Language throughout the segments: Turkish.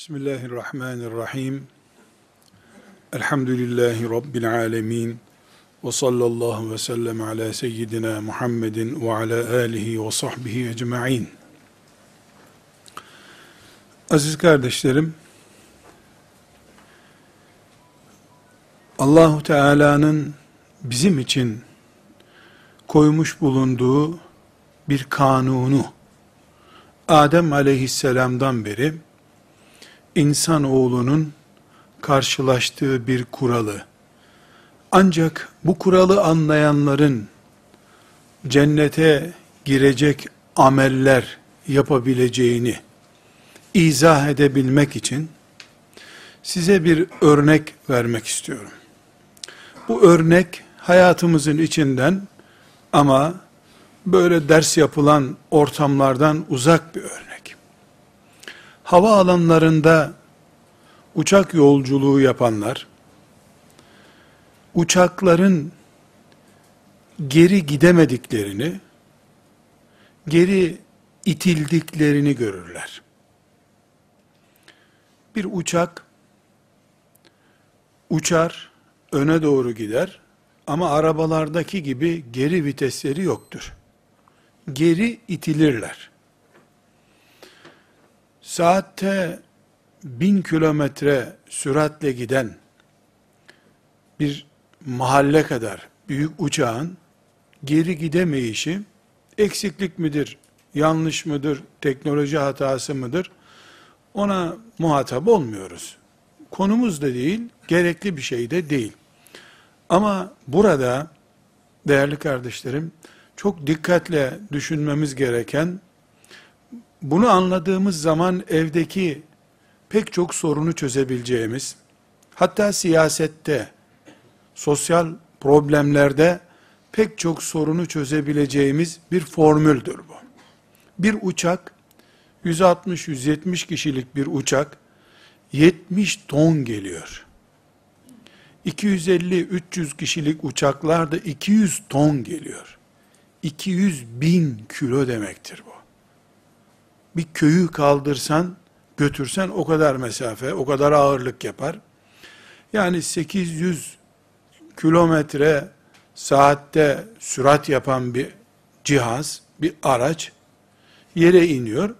Bismillahirrahmanirrahim. Elhamdülillahi Rabbil alemin. Ve sallallahu ve sellem ala seyyidina Muhammedin ve ala alihi ve sahbihi ecma'in. Aziz kardeşlerim, Allahu Teala'nın bizim için koymuş bulunduğu bir kanunu Adem aleyhisselamdan beri insan oğlunun karşılaştığı bir kuralı. Ancak bu kuralı anlayanların cennete girecek ameller yapabileceğini izah edebilmek için size bir örnek vermek istiyorum. Bu örnek hayatımızın içinden ama böyle ders yapılan ortamlardan uzak bir örnek. Hava alanlarında uçak yolculuğu yapanlar, uçakların geri gidemediklerini, geri itildiklerini görürler. Bir uçak uçar, öne doğru gider ama arabalardaki gibi geri vitesleri yoktur. Geri itilirler. Saatte bin kilometre süratle giden bir mahalle kadar büyük uçağın geri gidemeyişi eksiklik midir, yanlış mıdır, teknoloji hatası mıdır? Ona muhatap olmuyoruz. Konumuz da değil, gerekli bir şey de değil. Ama burada değerli kardeşlerim çok dikkatle düşünmemiz gereken bunu anladığımız zaman evdeki pek çok sorunu çözebileceğimiz, hatta siyasette, sosyal problemlerde pek çok sorunu çözebileceğimiz bir formüldür bu. Bir uçak, 160-170 kişilik bir uçak, 70 ton geliyor. 250-300 kişilik uçaklarda 200 ton geliyor. 200 bin kilo demektir bu. Bir köyü kaldırsan, götürsen o kadar mesafe, o kadar ağırlık yapar. Yani 800 kilometre saatte sürat yapan bir cihaz, bir araç yere iniyor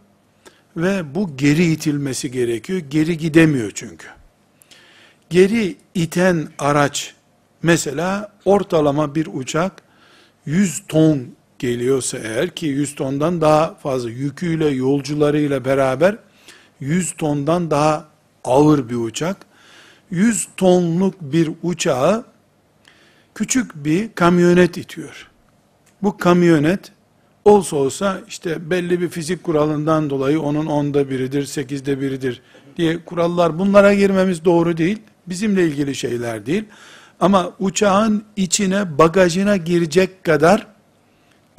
ve bu geri itilmesi gerekiyor. Geri gidemiyor çünkü. Geri iten araç mesela ortalama bir uçak 100 ton geliyorsa eğer ki 100 tondan daha fazla yüküyle yolcularıyla beraber 100 tondan daha ağır bir uçak. 100 tonluk bir uçağı küçük bir kamyonet itiyor. Bu kamyonet olsa olsa işte belli bir fizik kuralından dolayı onun onda biridir, sekizde biridir diye kurallar bunlara girmemiz doğru değil. Bizimle ilgili şeyler değil. Ama uçağın içine bagajına girecek kadar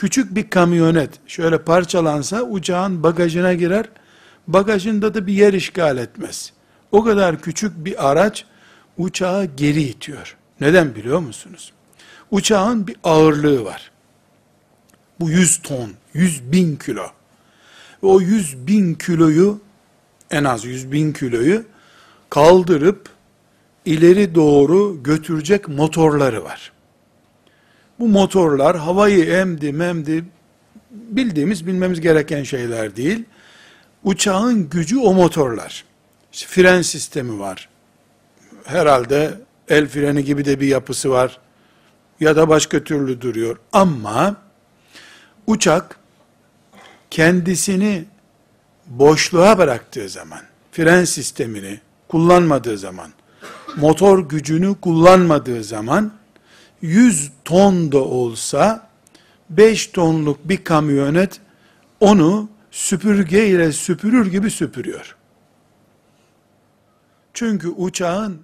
küçük bir kamyonet şöyle parçalansa uçağın bagajına girer bagajında da bir yer işgal etmez. O kadar küçük bir araç uçağı geri itiyor. Neden biliyor musunuz? Uçağın bir ağırlığı var. Bu 100 ton, 100 bin kilo. Ve o 100 bin kiloyu, en az 100 bin kiloyu kaldırıp ileri doğru götürecek motorları var. Bu motorlar havayı emdi memdi bildiğimiz bilmemiz gereken şeyler değil. Uçağın gücü o motorlar. İşte fren sistemi var. Herhalde el freni gibi de bir yapısı var. Ya da başka türlü duruyor. Ama uçak kendisini boşluğa bıraktığı zaman, fren sistemini kullanmadığı zaman, motor gücünü kullanmadığı zaman 100 ton da olsa 5 tonluk bir kamyonet onu süpürge ile süpürür gibi süpürüyor. Çünkü uçağın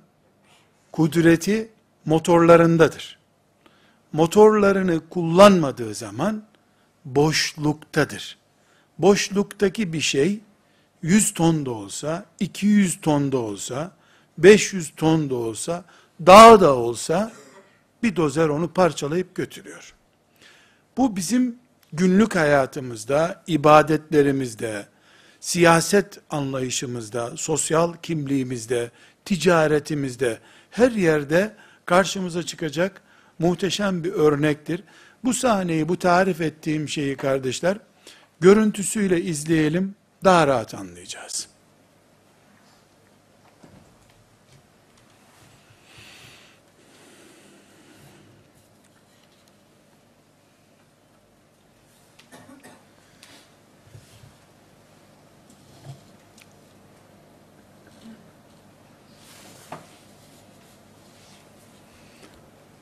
kudreti motorlarındadır. Motorlarını kullanmadığı zaman boşluktadır. Boşluktaki bir şey 100 ton da olsa, 200 ton da olsa, 500 ton da olsa, dağ da olsa bir dozer onu parçalayıp götürüyor. Bu bizim günlük hayatımızda, ibadetlerimizde, siyaset anlayışımızda, sosyal kimliğimizde, ticaretimizde, her yerde karşımıza çıkacak muhteşem bir örnektir. Bu sahneyi, bu tarif ettiğim şeyi kardeşler, görüntüsüyle izleyelim, daha rahat anlayacağız.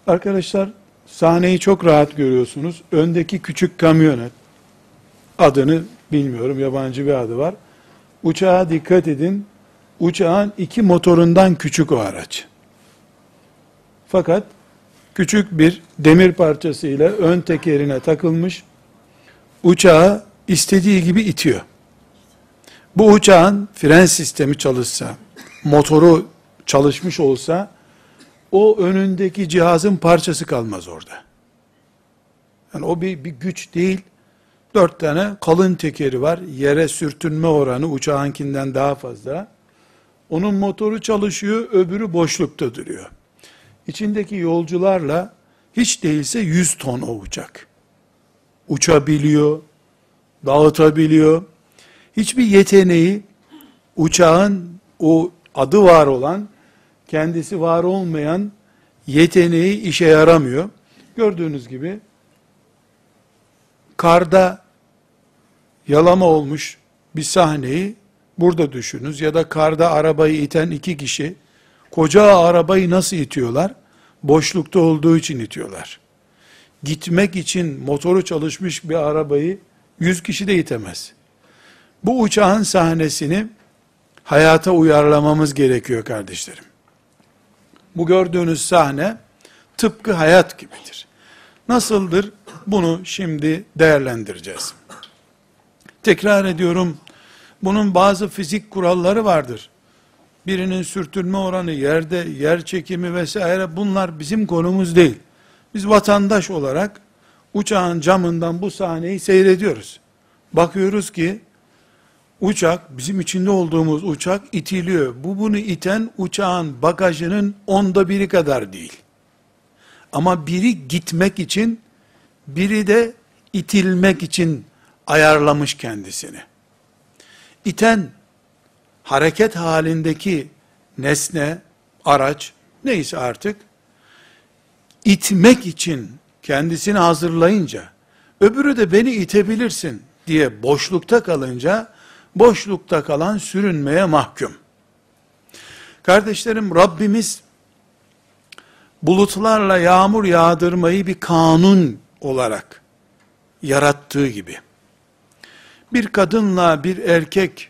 Arkadaşlar sahneyi çok rahat görüyorsunuz. Öndeki küçük kamyonet adını bilmiyorum yabancı bir adı var. Uçağa dikkat edin. Uçağın iki motorundan küçük o araç. Fakat küçük bir demir parçası ile ön tekerine takılmış. Uçağı istediği gibi itiyor. Bu uçağın fren sistemi çalışsa, motoru çalışmış olsa o önündeki cihazın parçası kalmaz orada. Yani o bir, bir güç değil. Dört tane kalın tekeri var. Yere sürtünme oranı uçağınkinden daha fazla. Onun motoru çalışıyor, öbürü boşlukta duruyor. İçindeki yolcularla hiç değilse 100 ton o uçak. Uçabiliyor, dağıtabiliyor. Hiçbir yeteneği uçağın o adı var olan kendisi var olmayan yeteneği işe yaramıyor. Gördüğünüz gibi karda yalama olmuş bir sahneyi burada düşününüz ya da karda arabayı iten iki kişi koca arabayı nasıl itiyorlar? Boşlukta olduğu için itiyorlar. Gitmek için motoru çalışmış bir arabayı yüz kişi de itemez. Bu uçağın sahnesini hayata uyarlamamız gerekiyor kardeşlerim. Bu gördüğünüz sahne tıpkı hayat gibidir. Nasıldır? Bunu şimdi değerlendireceğiz. Tekrar ediyorum, bunun bazı fizik kuralları vardır. Birinin sürtünme oranı, yerde yer çekimi vesaire bunlar bizim konumuz değil. Biz vatandaş olarak uçağın camından bu sahneyi seyrediyoruz. Bakıyoruz ki uçak, bizim içinde olduğumuz uçak itiliyor. Bu bunu iten uçağın bagajının onda biri kadar değil. Ama biri gitmek için, biri de itilmek için ayarlamış kendisini. İten, hareket halindeki nesne, araç, neyse artık, itmek için kendisini hazırlayınca, öbürü de beni itebilirsin diye boşlukta kalınca, boşlukta kalan sürünmeye mahkum. Kardeşlerim Rabbimiz bulutlarla yağmur yağdırmayı bir kanun olarak yarattığı gibi bir kadınla bir erkek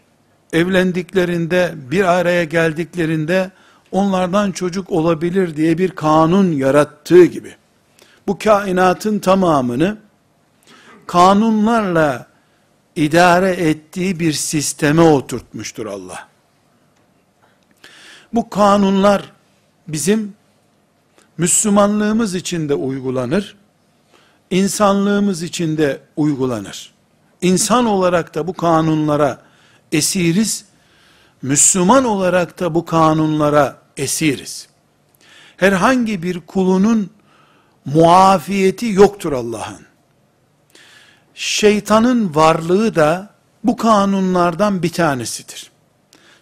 evlendiklerinde bir araya geldiklerinde onlardan çocuk olabilir diye bir kanun yarattığı gibi bu kainatın tamamını kanunlarla idare ettiği bir sisteme oturtmuştur Allah. Bu kanunlar bizim Müslümanlığımız içinde uygulanır, insanlığımız içinde uygulanır. İnsan olarak da bu kanunlara esiriz, Müslüman olarak da bu kanunlara esiriz. Herhangi bir kulunun muafiyeti yoktur Allah'ın şeytanın varlığı da bu kanunlardan bir tanesidir.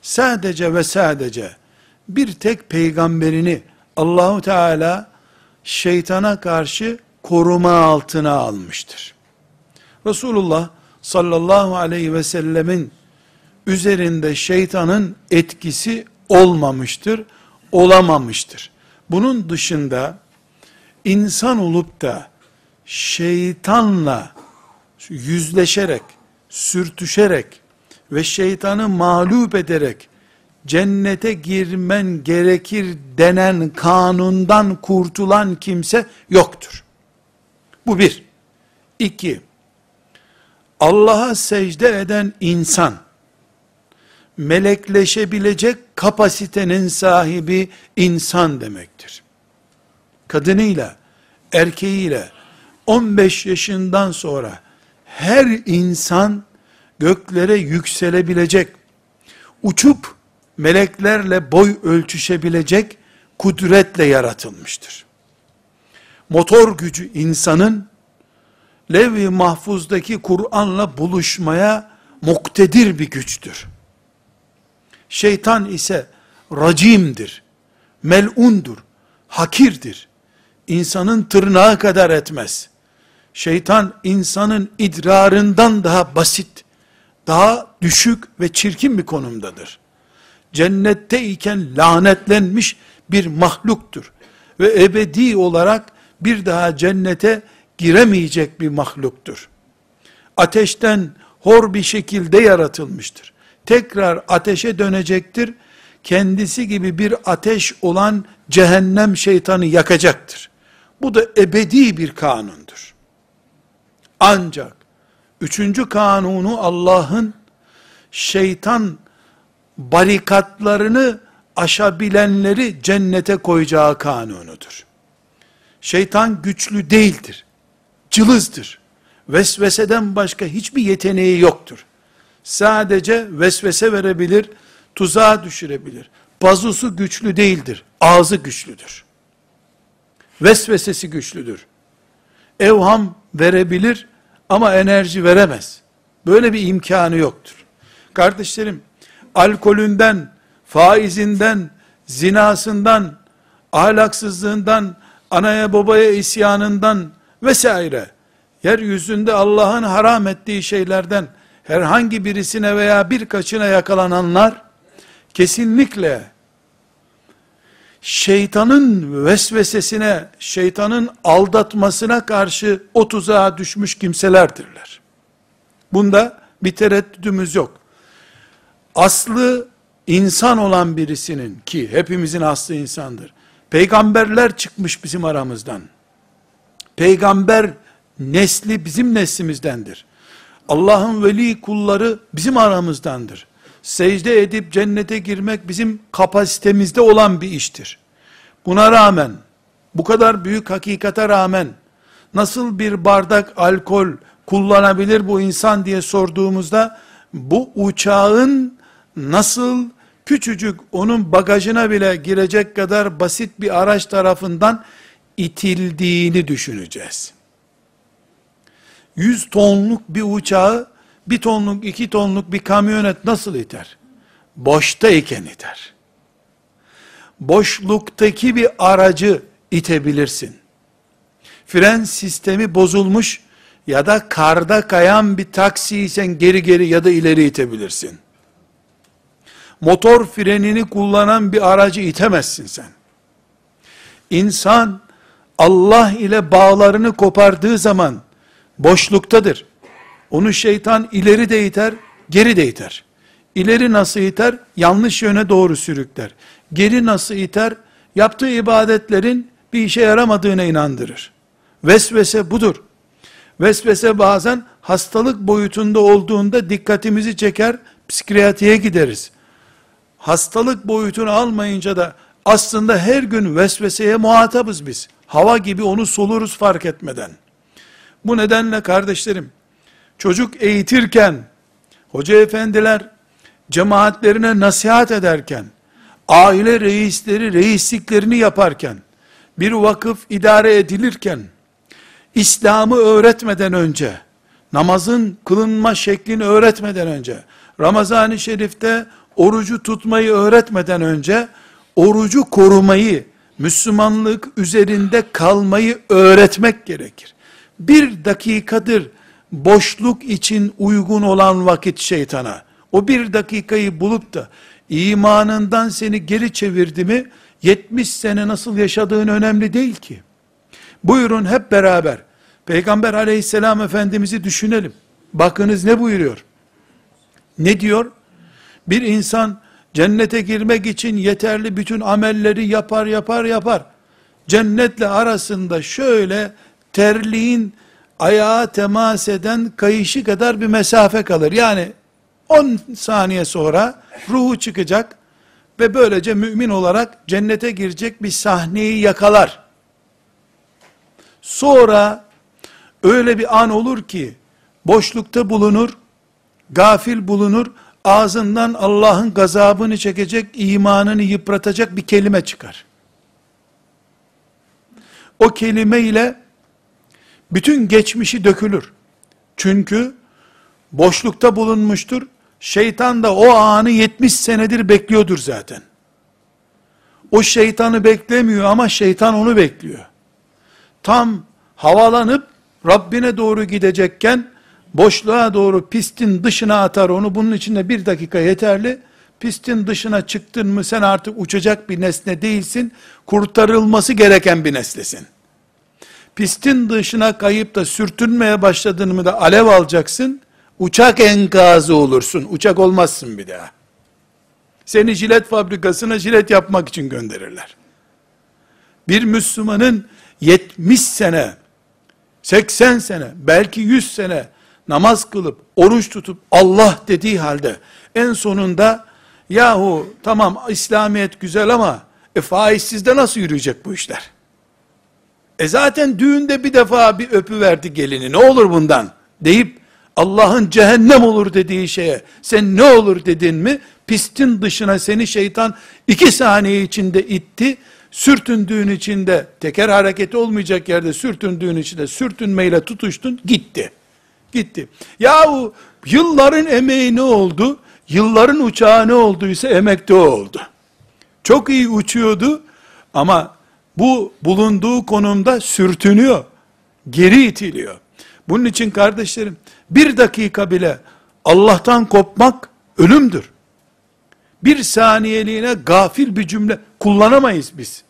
Sadece ve sadece bir tek peygamberini Allahu Teala şeytana karşı koruma altına almıştır. Resulullah sallallahu aleyhi ve sellemin üzerinde şeytanın etkisi olmamıştır, olamamıştır. Bunun dışında insan olup da şeytanla yüzleşerek, sürtüşerek ve şeytanı mağlup ederek cennete girmen gerekir denen kanundan kurtulan kimse yoktur. Bu bir. İki, Allah'a secde eden insan, melekleşebilecek kapasitenin sahibi insan demektir. Kadınıyla, erkeğiyle, 15 yaşından sonra her insan göklere yükselebilecek, uçup meleklerle boy ölçüşebilecek kudretle yaratılmıştır. Motor gücü insanın levh-i mahfuzdaki Kur'an'la buluşmaya muktedir bir güçtür. Şeytan ise racimdir, melundur, hakirdir. İnsanın tırnağı kadar etmez. Şeytan insanın idrarından daha basit, daha düşük ve çirkin bir konumdadır. Cennette iken lanetlenmiş bir mahluktur. Ve ebedi olarak bir daha cennete giremeyecek bir mahluktur. Ateşten hor bir şekilde yaratılmıştır. Tekrar ateşe dönecektir. Kendisi gibi bir ateş olan cehennem şeytanı yakacaktır. Bu da ebedi bir kanundur. Ancak üçüncü kanunu Allah'ın şeytan barikatlarını aşabilenleri cennete koyacağı kanunudur. Şeytan güçlü değildir. Cılızdır. Vesveseden başka hiçbir yeteneği yoktur. Sadece vesvese verebilir, tuzağa düşürebilir. Bazusu güçlü değildir. Ağzı güçlüdür. Vesvesesi güçlüdür. Evham verebilir ama enerji veremez. Böyle bir imkanı yoktur. Kardeşlerim, alkolünden, faizinden, zinasından, ahlaksızlığından, anaya babaya isyanından vesaire, yeryüzünde Allah'ın haram ettiği şeylerden herhangi birisine veya birkaçına yakalananlar, kesinlikle şeytanın vesvesesine, şeytanın aldatmasına karşı o tuzağa düşmüş kimselerdirler. Bunda bir tereddüdümüz yok. Aslı insan olan birisinin ki hepimizin aslı insandır. Peygamberler çıkmış bizim aramızdan. Peygamber nesli bizim neslimizdendir. Allah'ın veli kulları bizim aramızdandır. Secde edip cennete girmek bizim kapasitemizde olan bir iştir. Buna rağmen, bu kadar büyük hakikate rağmen, nasıl bir bardak alkol kullanabilir bu insan diye sorduğumuzda, bu uçağın nasıl küçücük onun bagajına bile girecek kadar basit bir araç tarafından itildiğini düşüneceğiz. 100 tonluk bir uçağı, bir tonluk, iki tonluk bir kamyonet nasıl iter? Boşta iken iter. Boşluktaki bir aracı itebilirsin. Fren sistemi bozulmuş ya da karda kayan bir taksiysen geri geri ya da ileri itebilirsin motor frenini kullanan bir aracı itemezsin sen. İnsan Allah ile bağlarını kopardığı zaman boşluktadır. Onu şeytan ileri de iter, geri de iter. İleri nasıl iter? Yanlış yöne doğru sürükler. Geri nasıl iter? Yaptığı ibadetlerin bir işe yaramadığına inandırır. Vesvese budur. Vesvese bazen hastalık boyutunda olduğunda dikkatimizi çeker, psikiyatriye gideriz hastalık boyutunu almayınca da aslında her gün vesveseye muhatabız biz. Hava gibi onu soluruz fark etmeden. Bu nedenle kardeşlerim, çocuk eğitirken, hoca efendiler cemaatlerine nasihat ederken, aile reisleri reisliklerini yaparken, bir vakıf idare edilirken, İslam'ı öğretmeden önce, namazın kılınma şeklini öğretmeden önce, Ramazan-ı Şerif'te orucu tutmayı öğretmeden önce orucu korumayı, Müslümanlık üzerinde kalmayı öğretmek gerekir. Bir dakikadır boşluk için uygun olan vakit şeytana, o bir dakikayı bulup da imanından seni geri çevirdi mi, 70 sene nasıl yaşadığın önemli değil ki. Buyurun hep beraber, Peygamber aleyhisselam efendimizi düşünelim. Bakınız ne buyuruyor? Ne diyor? Bir insan cennete girmek için yeterli bütün amelleri yapar yapar yapar. Cennetle arasında şöyle terliğin ayağa temas eden kayışı kadar bir mesafe kalır. Yani 10 saniye sonra ruhu çıkacak ve böylece mümin olarak cennete girecek bir sahneyi yakalar. Sonra öyle bir an olur ki boşlukta bulunur, gafil bulunur, ağzından Allah'ın gazabını çekecek, imanını yıpratacak bir kelime çıkar. O kelime ile bütün geçmişi dökülür. Çünkü boşlukta bulunmuştur. Şeytan da o anı 70 senedir bekliyordur zaten. O şeytanı beklemiyor ama şeytan onu bekliyor. Tam havalanıp Rabbine doğru gidecekken boşluğa doğru pistin dışına atar onu. Bunun içinde bir dakika yeterli. Pistin dışına çıktın mı sen artık uçacak bir nesne değilsin. Kurtarılması gereken bir nesnesin. Pistin dışına kayıp da sürtünmeye başladın mı da alev alacaksın. Uçak enkazı olursun. Uçak olmazsın bir daha. Seni jilet fabrikasına jilet yapmak için gönderirler. Bir Müslümanın 70 sene, 80 sene, belki 100 sene namaz kılıp, oruç tutup, Allah dediği halde, en sonunda, yahu tamam İslamiyet güzel ama, e faizsizde nasıl yürüyecek bu işler? E zaten düğünde bir defa bir öpü verdi gelini, ne olur bundan? Deyip, Allah'ın cehennem olur dediği şeye, sen ne olur dedin mi, pistin dışına seni şeytan iki saniye içinde itti, sürtündüğün içinde, teker hareketi olmayacak yerde sürtündüğün içinde, sürtünmeyle tutuştun, gitti. Gitti. Yahu, yılların emeği ne oldu? Yılların uçağı ne olduysa emekte oldu. Çok iyi uçuyordu ama bu bulunduğu konumda sürtünüyor. Geri itiliyor. Bunun için kardeşlerim bir dakika bile Allah'tan kopmak ölümdür. Bir saniyeliğine gafil bir cümle kullanamayız biz.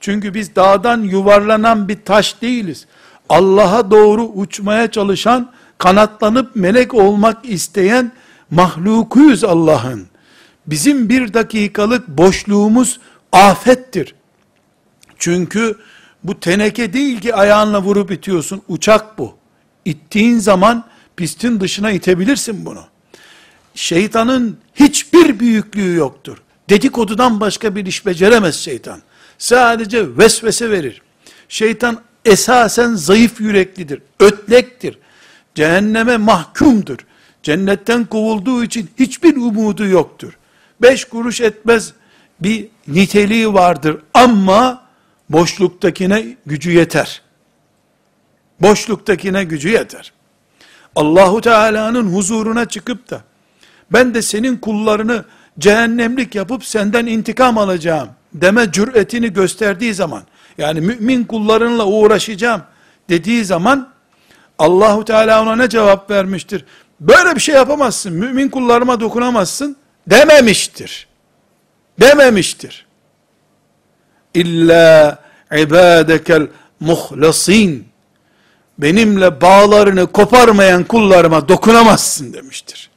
Çünkü biz dağdan yuvarlanan bir taş değiliz. Allah'a doğru uçmaya çalışan, kanatlanıp melek olmak isteyen mahlukuyuz Allah'ın. Bizim bir dakikalık boşluğumuz afettir. Çünkü bu teneke değil ki ayağınla vurup itiyorsun, uçak bu. İttiğin zaman pistin dışına itebilirsin bunu. Şeytanın hiçbir büyüklüğü yoktur. Dedikodudan başka bir iş beceremez şeytan. Sadece vesvese verir. Şeytan esasen zayıf yüreklidir, ötlektir. Cehenneme mahkumdur. Cennetten kovulduğu için hiçbir umudu yoktur. Beş kuruş etmez bir niteliği vardır ama boşluktakine gücü yeter. Boşluktakine gücü yeter. Allahu Teala'nın huzuruna çıkıp da ben de senin kullarını cehennemlik yapıp senden intikam alacağım deme cüretini gösterdiği zaman yani mümin kullarınla uğraşacağım dediği zaman Allahu Teala ona ne cevap vermiştir? Böyle bir şey yapamazsın. Mümin kullarıma dokunamazsın dememiştir. Dememiştir. İlla ibadekel muhlasin benimle bağlarını koparmayan kullarıma dokunamazsın demiştir.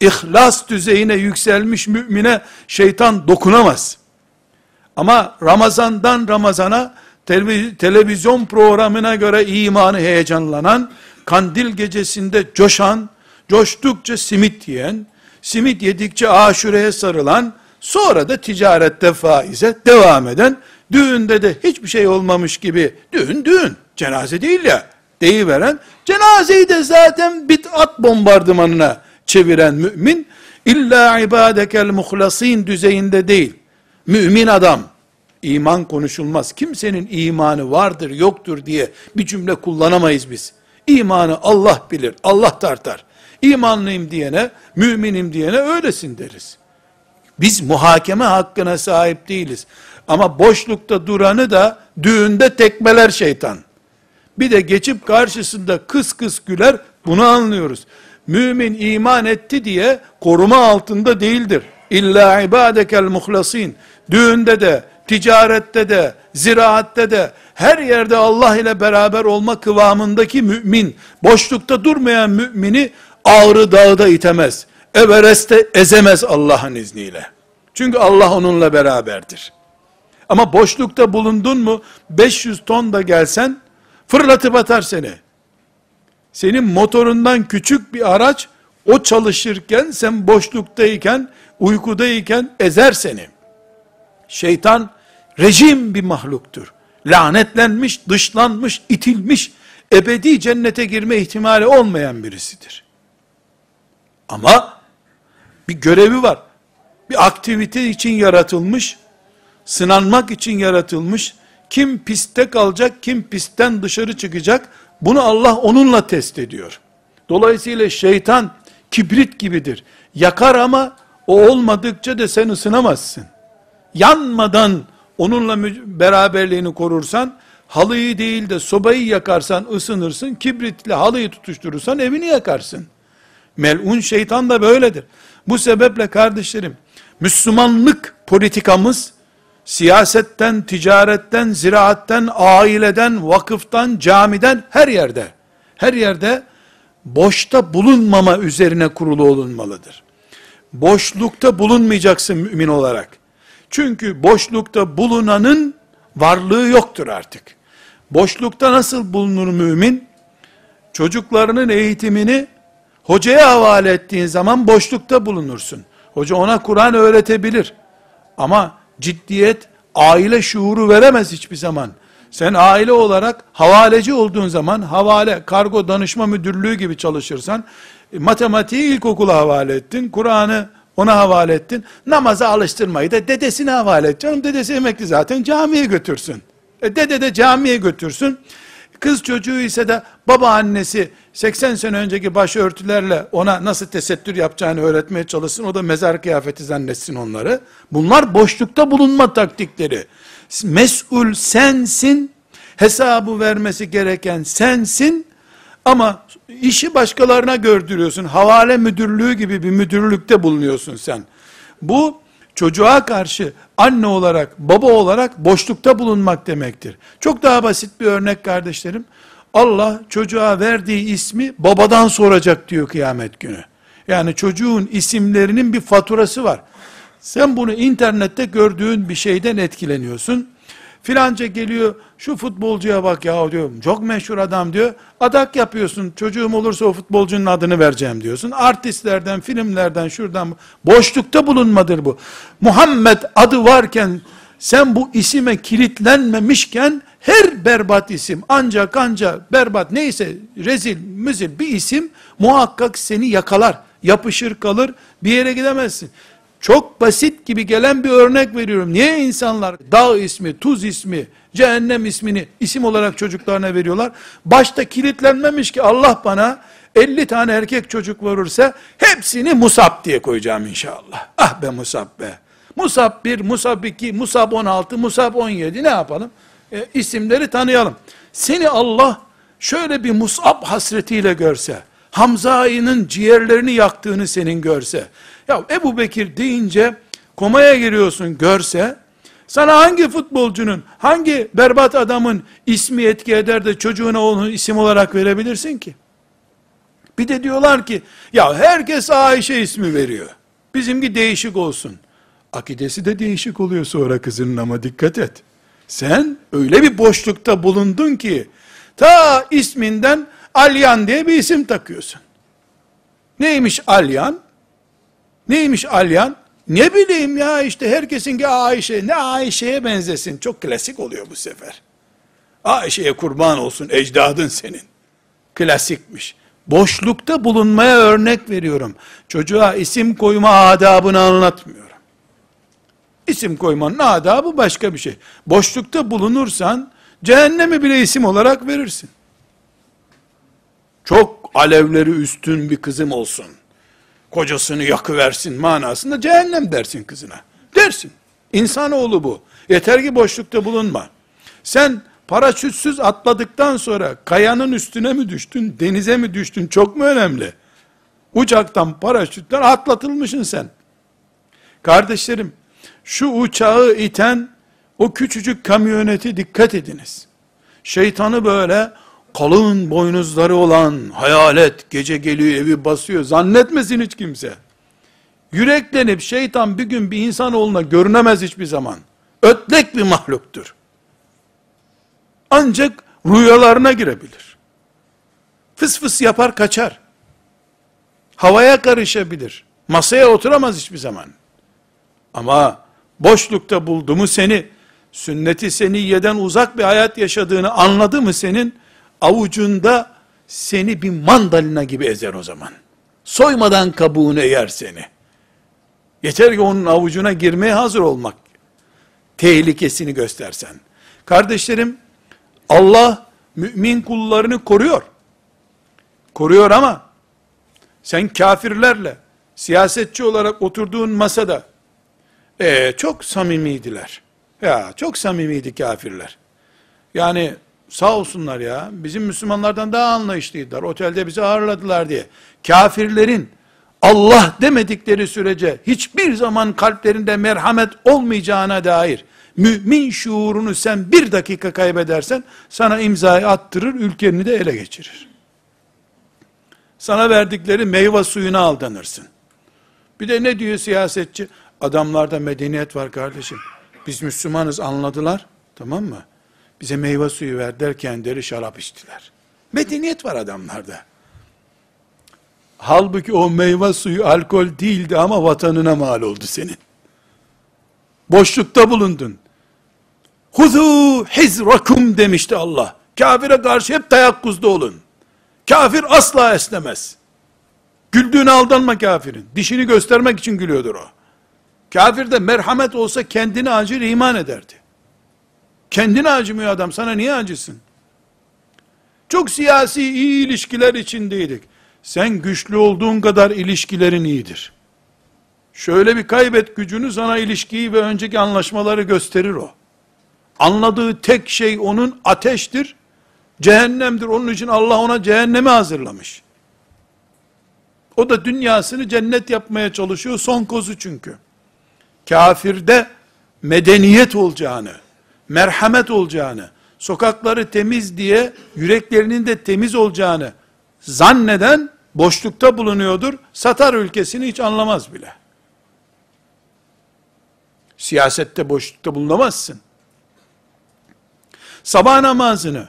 İhlas düzeyine yükselmiş mümine şeytan dokunamaz. Ama Ramazandan Ramazana televizyon programına göre imanı heyecanlanan, kandil gecesinde coşan, coştukça simit yiyen, simit yedikçe aşureye sarılan, sonra da ticarette faize devam eden, düğünde de hiçbir şey olmamış gibi, düğün düğün, cenaze değil ya, deyiveren, cenazeyi de zaten bit'at bombardımanına çeviren mümin, illa ibadekel muhlasin düzeyinde değil. Mümin adam, iman konuşulmaz. Kimsenin imanı vardır, yoktur diye bir cümle kullanamayız biz. İmanı Allah bilir, Allah tartar. İmanlıyım diyene, müminim diyene öylesin deriz. Biz muhakeme hakkına sahip değiliz. Ama boşlukta duranı da düğünde tekmeler şeytan. Bir de geçip karşısında kıs kıs güler, bunu anlıyoruz. Mümin iman etti diye koruma altında değildir. İlla ibadekel muhlasin. Düğünde de, ticarette de, ziraatte de, her yerde Allah ile beraber olma kıvamındaki mümin, boşlukta durmayan mümini ağrı dağda itemez. Everest'te ezemez Allah'ın izniyle. Çünkü Allah onunla beraberdir. Ama boşlukta bulundun mu, 500 ton da gelsen, Fırlatıp atar seni. Senin motorundan küçük bir araç, o çalışırken, sen boşluktayken, uykudayken ezer seni. Şeytan, rejim bir mahluktur. Lanetlenmiş, dışlanmış, itilmiş, ebedi cennete girme ihtimali olmayan birisidir. Ama bir görevi var. Bir aktivite için yaratılmış, sınanmak için yaratılmış. Kim pistte kalacak, kim pistten dışarı çıkacak, bunu Allah onunla test ediyor. Dolayısıyla şeytan kibrit gibidir. Yakar ama o olmadıkça da sen ısınamazsın. Yanmadan onunla beraberliğini korursan, halıyı değil de sobayı yakarsan ısınırsın, kibritle halıyı tutuşturursan evini yakarsın. Melun şeytan da böyledir. Bu sebeple kardeşlerim, Müslümanlık politikamız, siyasetten, ticaretten, ziraatten, aileden, vakıftan, camiden, her yerde, her yerde, boşta bulunmama üzerine kurulu olunmalıdır. Boşlukta bulunmayacaksın mümin olarak. Çünkü boşlukta bulunanın varlığı yoktur artık. Boşlukta nasıl bulunur mümin? Çocuklarının eğitimini hocaya havale ettiğin zaman boşlukta bulunursun. Hoca ona Kur'an öğretebilir. Ama ciddiyet, aile şuuru veremez hiçbir zaman. Sen aile olarak havaleci olduğun zaman havale, kargo danışma müdürlüğü gibi çalışırsan e, matematiği ilkokula havale ettin, Kur'an'ı ona havale ettin. Namaza alıştırmayı da dedesine havale et. Canım dedesi emekli zaten camiye götürsün. E dede de camiye götürsün. Kız çocuğu ise de baba annesi 80 sene önceki başörtülerle ona nasıl tesettür yapacağını öğretmeye çalışsın. O da mezar kıyafeti zannetsin onları. Bunlar boşlukta bulunma taktikleri. Mesul sensin, hesabı vermesi gereken sensin ama işi başkalarına gördürüyorsun. Havale müdürlüğü gibi bir müdürlükte bulunuyorsun sen. Bu çocuğa karşı anne olarak, baba olarak boşlukta bulunmak demektir. Çok daha basit bir örnek kardeşlerim. Allah çocuğa verdiği ismi babadan soracak diyor kıyamet günü. Yani çocuğun isimlerinin bir faturası var. Sen bunu internette gördüğün bir şeyden etkileniyorsun. Filanca geliyor, şu futbolcuya bak ya diyor, çok meşhur adam diyor. Adak yapıyorsun, çocuğum olursa o futbolcunun adını vereceğim diyorsun. Artistlerden, filmlerden, şuradan, boşlukta bulunmadır bu. Muhammed adı varken, sen bu isime kilitlenmemişken, her berbat isim, ancak ancak berbat, neyse, rezil, müzil bir isim, muhakkak seni yakalar, yapışır kalır, bir yere gidemezsin. Çok basit gibi gelen bir örnek veriyorum. Niye insanlar dağ ismi, tuz ismi, cehennem ismini isim olarak çocuklarına veriyorlar? Başta kilitlenmemiş ki Allah bana 50 tane erkek çocuk verirse hepsini Musab diye koyacağım inşallah. Ah be Musab be. Musab 1, Musab 2, Musab 16, Musab 17 ne yapalım? E, isimleri tanıyalım. Seni Allah şöyle bir Musab hasretiyle görse, Hamza'nın ciğerlerini yaktığını senin görse, ya Ebu Bekir deyince komaya giriyorsun görse, sana hangi futbolcunun, hangi berbat adamın ismi etki eder de çocuğuna onu isim olarak verebilirsin ki? Bir de diyorlar ki, ya herkes Ayşe ismi veriyor. Bizimki değişik olsun. Akidesi de değişik oluyor sonra kızının ama dikkat et. Sen öyle bir boşlukta bulundun ki, ta isminden Alyan diye bir isim takıyorsun. Neymiş Alyan? Neymiş Alyan? Ne bileyim ya işte herkesin ki Ayşe, ne Ayşe'ye benzesin. Çok klasik oluyor bu sefer. Ayşe'ye kurban olsun ecdadın senin. Klasikmiş. Boşlukta bulunmaya örnek veriyorum. Çocuğa isim koyma adabını anlatmıyorum. İsim koymanın adabı başka bir şey. Boşlukta bulunursan, cehennemi bile isim olarak verirsin. Çok alevleri üstün bir kızım olsun kocasını yakıversin manasında cehennem dersin kızına. Dersin. İnsanoğlu bu. Yeter ki boşlukta bulunma. Sen paraşütsüz atladıktan sonra kayanın üstüne mi düştün, denize mi düştün çok mu önemli? Uçaktan, paraşütten atlatılmışsın sen. Kardeşlerim, şu uçağı iten o küçücük kamyoneti dikkat ediniz. Şeytanı böyle kalın boynuzları olan hayalet gece geliyor evi basıyor zannetmesin hiç kimse. Yüreklenip şeytan bir gün bir insanoğluna görünemez hiçbir zaman. Ötlek bir mahluktur. Ancak rüyalarına girebilir. Fıs fıs yapar kaçar. Havaya karışabilir. Masaya oturamaz hiçbir zaman. Ama boşlukta buldu mu seni, sünneti seniyeden uzak bir hayat yaşadığını anladı mı senin, avucunda seni bir mandalina gibi ezer o zaman. Soymadan kabuğunu yer seni. Yeter ki onun avucuna girmeye hazır olmak tehlikesini göstersen. Kardeşlerim, Allah mümin kullarını koruyor. Koruyor ama sen kafirlerle siyasetçi olarak oturduğun masada e, çok samimiydiler. Ya çok samimiydi kafirler. Yani sağ olsunlar ya. Bizim Müslümanlardan daha anlayışlıydılar. Otelde bizi ağırladılar diye. Kafirlerin Allah demedikleri sürece hiçbir zaman kalplerinde merhamet olmayacağına dair mümin şuurunu sen bir dakika kaybedersen sana imzayı attırır, ülkeni de ele geçirir. Sana verdikleri meyve suyuna aldanırsın. Bir de ne diyor siyasetçi? Adamlarda medeniyet var kardeşim. Biz Müslümanız anladılar. Tamam mı? Bize meyve suyu ver derken deri şarap içtiler. Medeniyet var adamlarda. Halbuki o meyve suyu alkol değildi ama vatanına mal oldu senin. Boşlukta bulundun. Huzu hizrakum demişti Allah. Kafire karşı hep tayakkuzda olun. Kafir asla esnemez. Güldüğüne aldanma kafirin. Dişini göstermek için gülüyordur o. Kafir de merhamet olsa kendini acır iman ederdi. Kendine acımıyor adam sana niye acısın? Çok siyasi iyi ilişkiler içindeydik. Sen güçlü olduğun kadar ilişkilerin iyidir. Şöyle bir kaybet gücünü sana ilişkiyi ve önceki anlaşmaları gösterir o. Anladığı tek şey onun ateştir, cehennemdir. Onun için Allah ona cehennemi hazırlamış. O da dünyasını cennet yapmaya çalışıyor, son kozu çünkü. Kafirde medeniyet olacağını, merhamet olacağını, sokakları temiz diye yüreklerinin de temiz olacağını zanneden boşlukta bulunuyordur. Satar ülkesini hiç anlamaz bile. Siyasette boşlukta bulunamazsın. Sabah namazını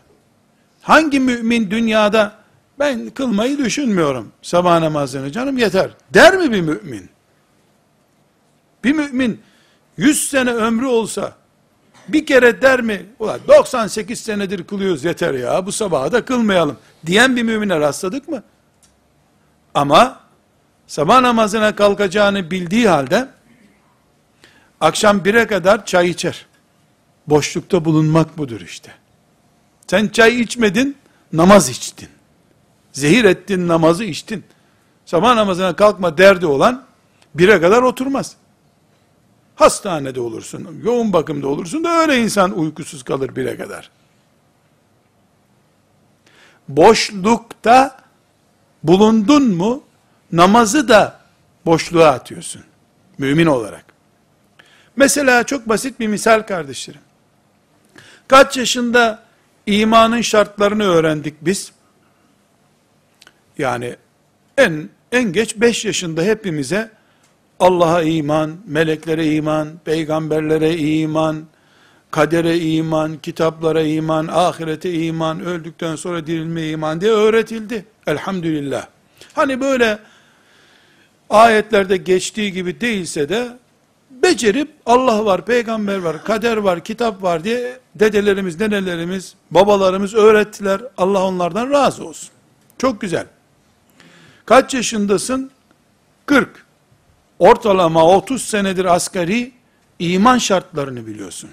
hangi mümin dünyada ben kılmayı düşünmüyorum sabah namazını canım yeter der mi bir mümin? Bir mümin 100 sene ömrü olsa bir kere der mi? Ulan 98 senedir kılıyoruz yeter ya bu sabaha da kılmayalım diyen bir mümine rastladık mı? Ama sabah namazına kalkacağını bildiği halde akşam bire kadar çay içer. Boşlukta bulunmak budur işte. Sen çay içmedin, namaz içtin. Zehir ettin, namazı içtin. Sabah namazına kalkma derdi olan bire kadar oturmaz. Hastanede olursun, yoğun bakımda olursun da öyle insan uykusuz kalır bire kadar. Boşlukta bulundun mu, namazı da boşluğa atıyorsun. Mümin olarak. Mesela çok basit bir misal kardeşlerim. Kaç yaşında imanın şartlarını öğrendik biz? Yani en en geç 5 yaşında hepimize Allah'a iman, meleklere iman, peygamberlere iman, kadere iman, kitaplara iman, ahirete iman, öldükten sonra dirilme iman diye öğretildi. Elhamdülillah. Hani böyle ayetlerde geçtiği gibi değilse de becerip Allah var, peygamber var, kader var, kitap var diye dedelerimiz, nenelerimiz, babalarımız öğrettiler. Allah onlardan razı olsun. Çok güzel. Kaç yaşındasın? 40 ortalama 30 senedir asgari iman şartlarını biliyorsun.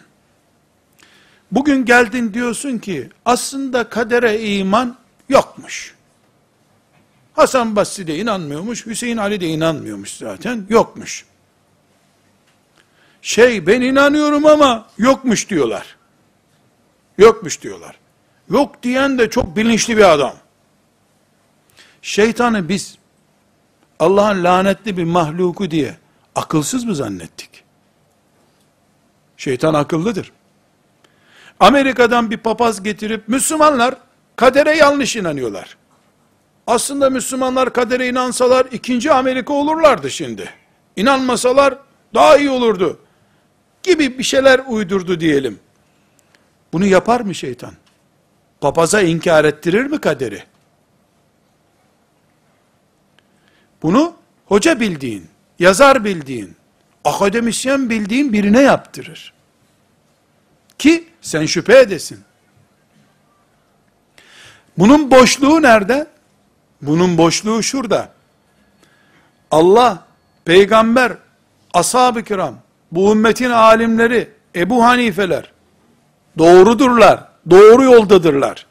Bugün geldin diyorsun ki aslında kadere iman yokmuş. Hasan Basri de inanmıyormuş, Hüseyin Ali de inanmıyormuş zaten, yokmuş. Şey ben inanıyorum ama yokmuş diyorlar. Yokmuş diyorlar. Yok diyen de çok bilinçli bir adam. Şeytanı biz Allah'ın lanetli bir mahluku diye akılsız mı zannettik? Şeytan akıllıdır. Amerika'dan bir papaz getirip Müslümanlar kadere yanlış inanıyorlar. Aslında Müslümanlar kadere inansalar ikinci Amerika olurlardı şimdi. İnanmasalar daha iyi olurdu. Gibi bir şeyler uydurdu diyelim. Bunu yapar mı şeytan? Papaza inkar ettirir mi kaderi? Bunu hoca bildiğin, yazar bildiğin, akademisyen bildiğin birine yaptırır. Ki sen şüphe edesin. Bunun boşluğu nerede? Bunun boşluğu şurada. Allah, peygamber, ashab-ı kiram, bu ümmetin alimleri, Ebu Hanifeler, doğrudurlar, doğru yoldadırlar.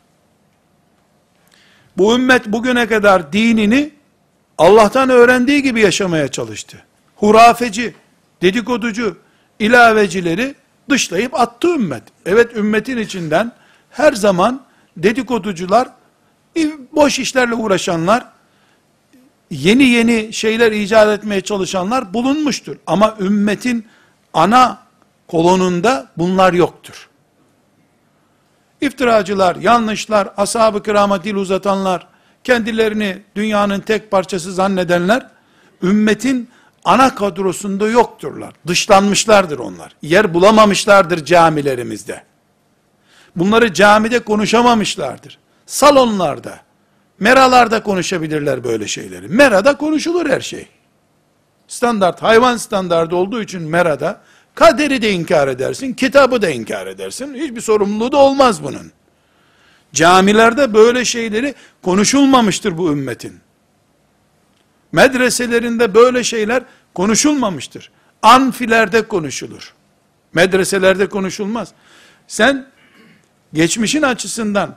Bu ümmet bugüne kadar dinini Allah'tan öğrendiği gibi yaşamaya çalıştı. Hurafeci, dedikoducu, ilavecileri dışlayıp attı ümmet. Evet ümmetin içinden her zaman dedikoducular, boş işlerle uğraşanlar, yeni yeni şeyler icat etmeye çalışanlar bulunmuştur. Ama ümmetin ana kolonunda bunlar yoktur. İftiracılar, yanlışlar, ashab-ı kirama dil uzatanlar, kendilerini dünyanın tek parçası zannedenler, ümmetin ana kadrosunda yokturlar. Dışlanmışlardır onlar. Yer bulamamışlardır camilerimizde. Bunları camide konuşamamışlardır. Salonlarda, meralarda konuşabilirler böyle şeyleri. Merada konuşulur her şey. Standart, hayvan standardı olduğu için merada, kaderi de inkar edersin, kitabı da inkar edersin. Hiçbir sorumluluğu da olmaz bunun. Camilerde böyle şeyleri konuşulmamıştır bu ümmetin. Medreselerinde böyle şeyler konuşulmamıştır. Anfilerde konuşulur. Medreselerde konuşulmaz. Sen geçmişin açısından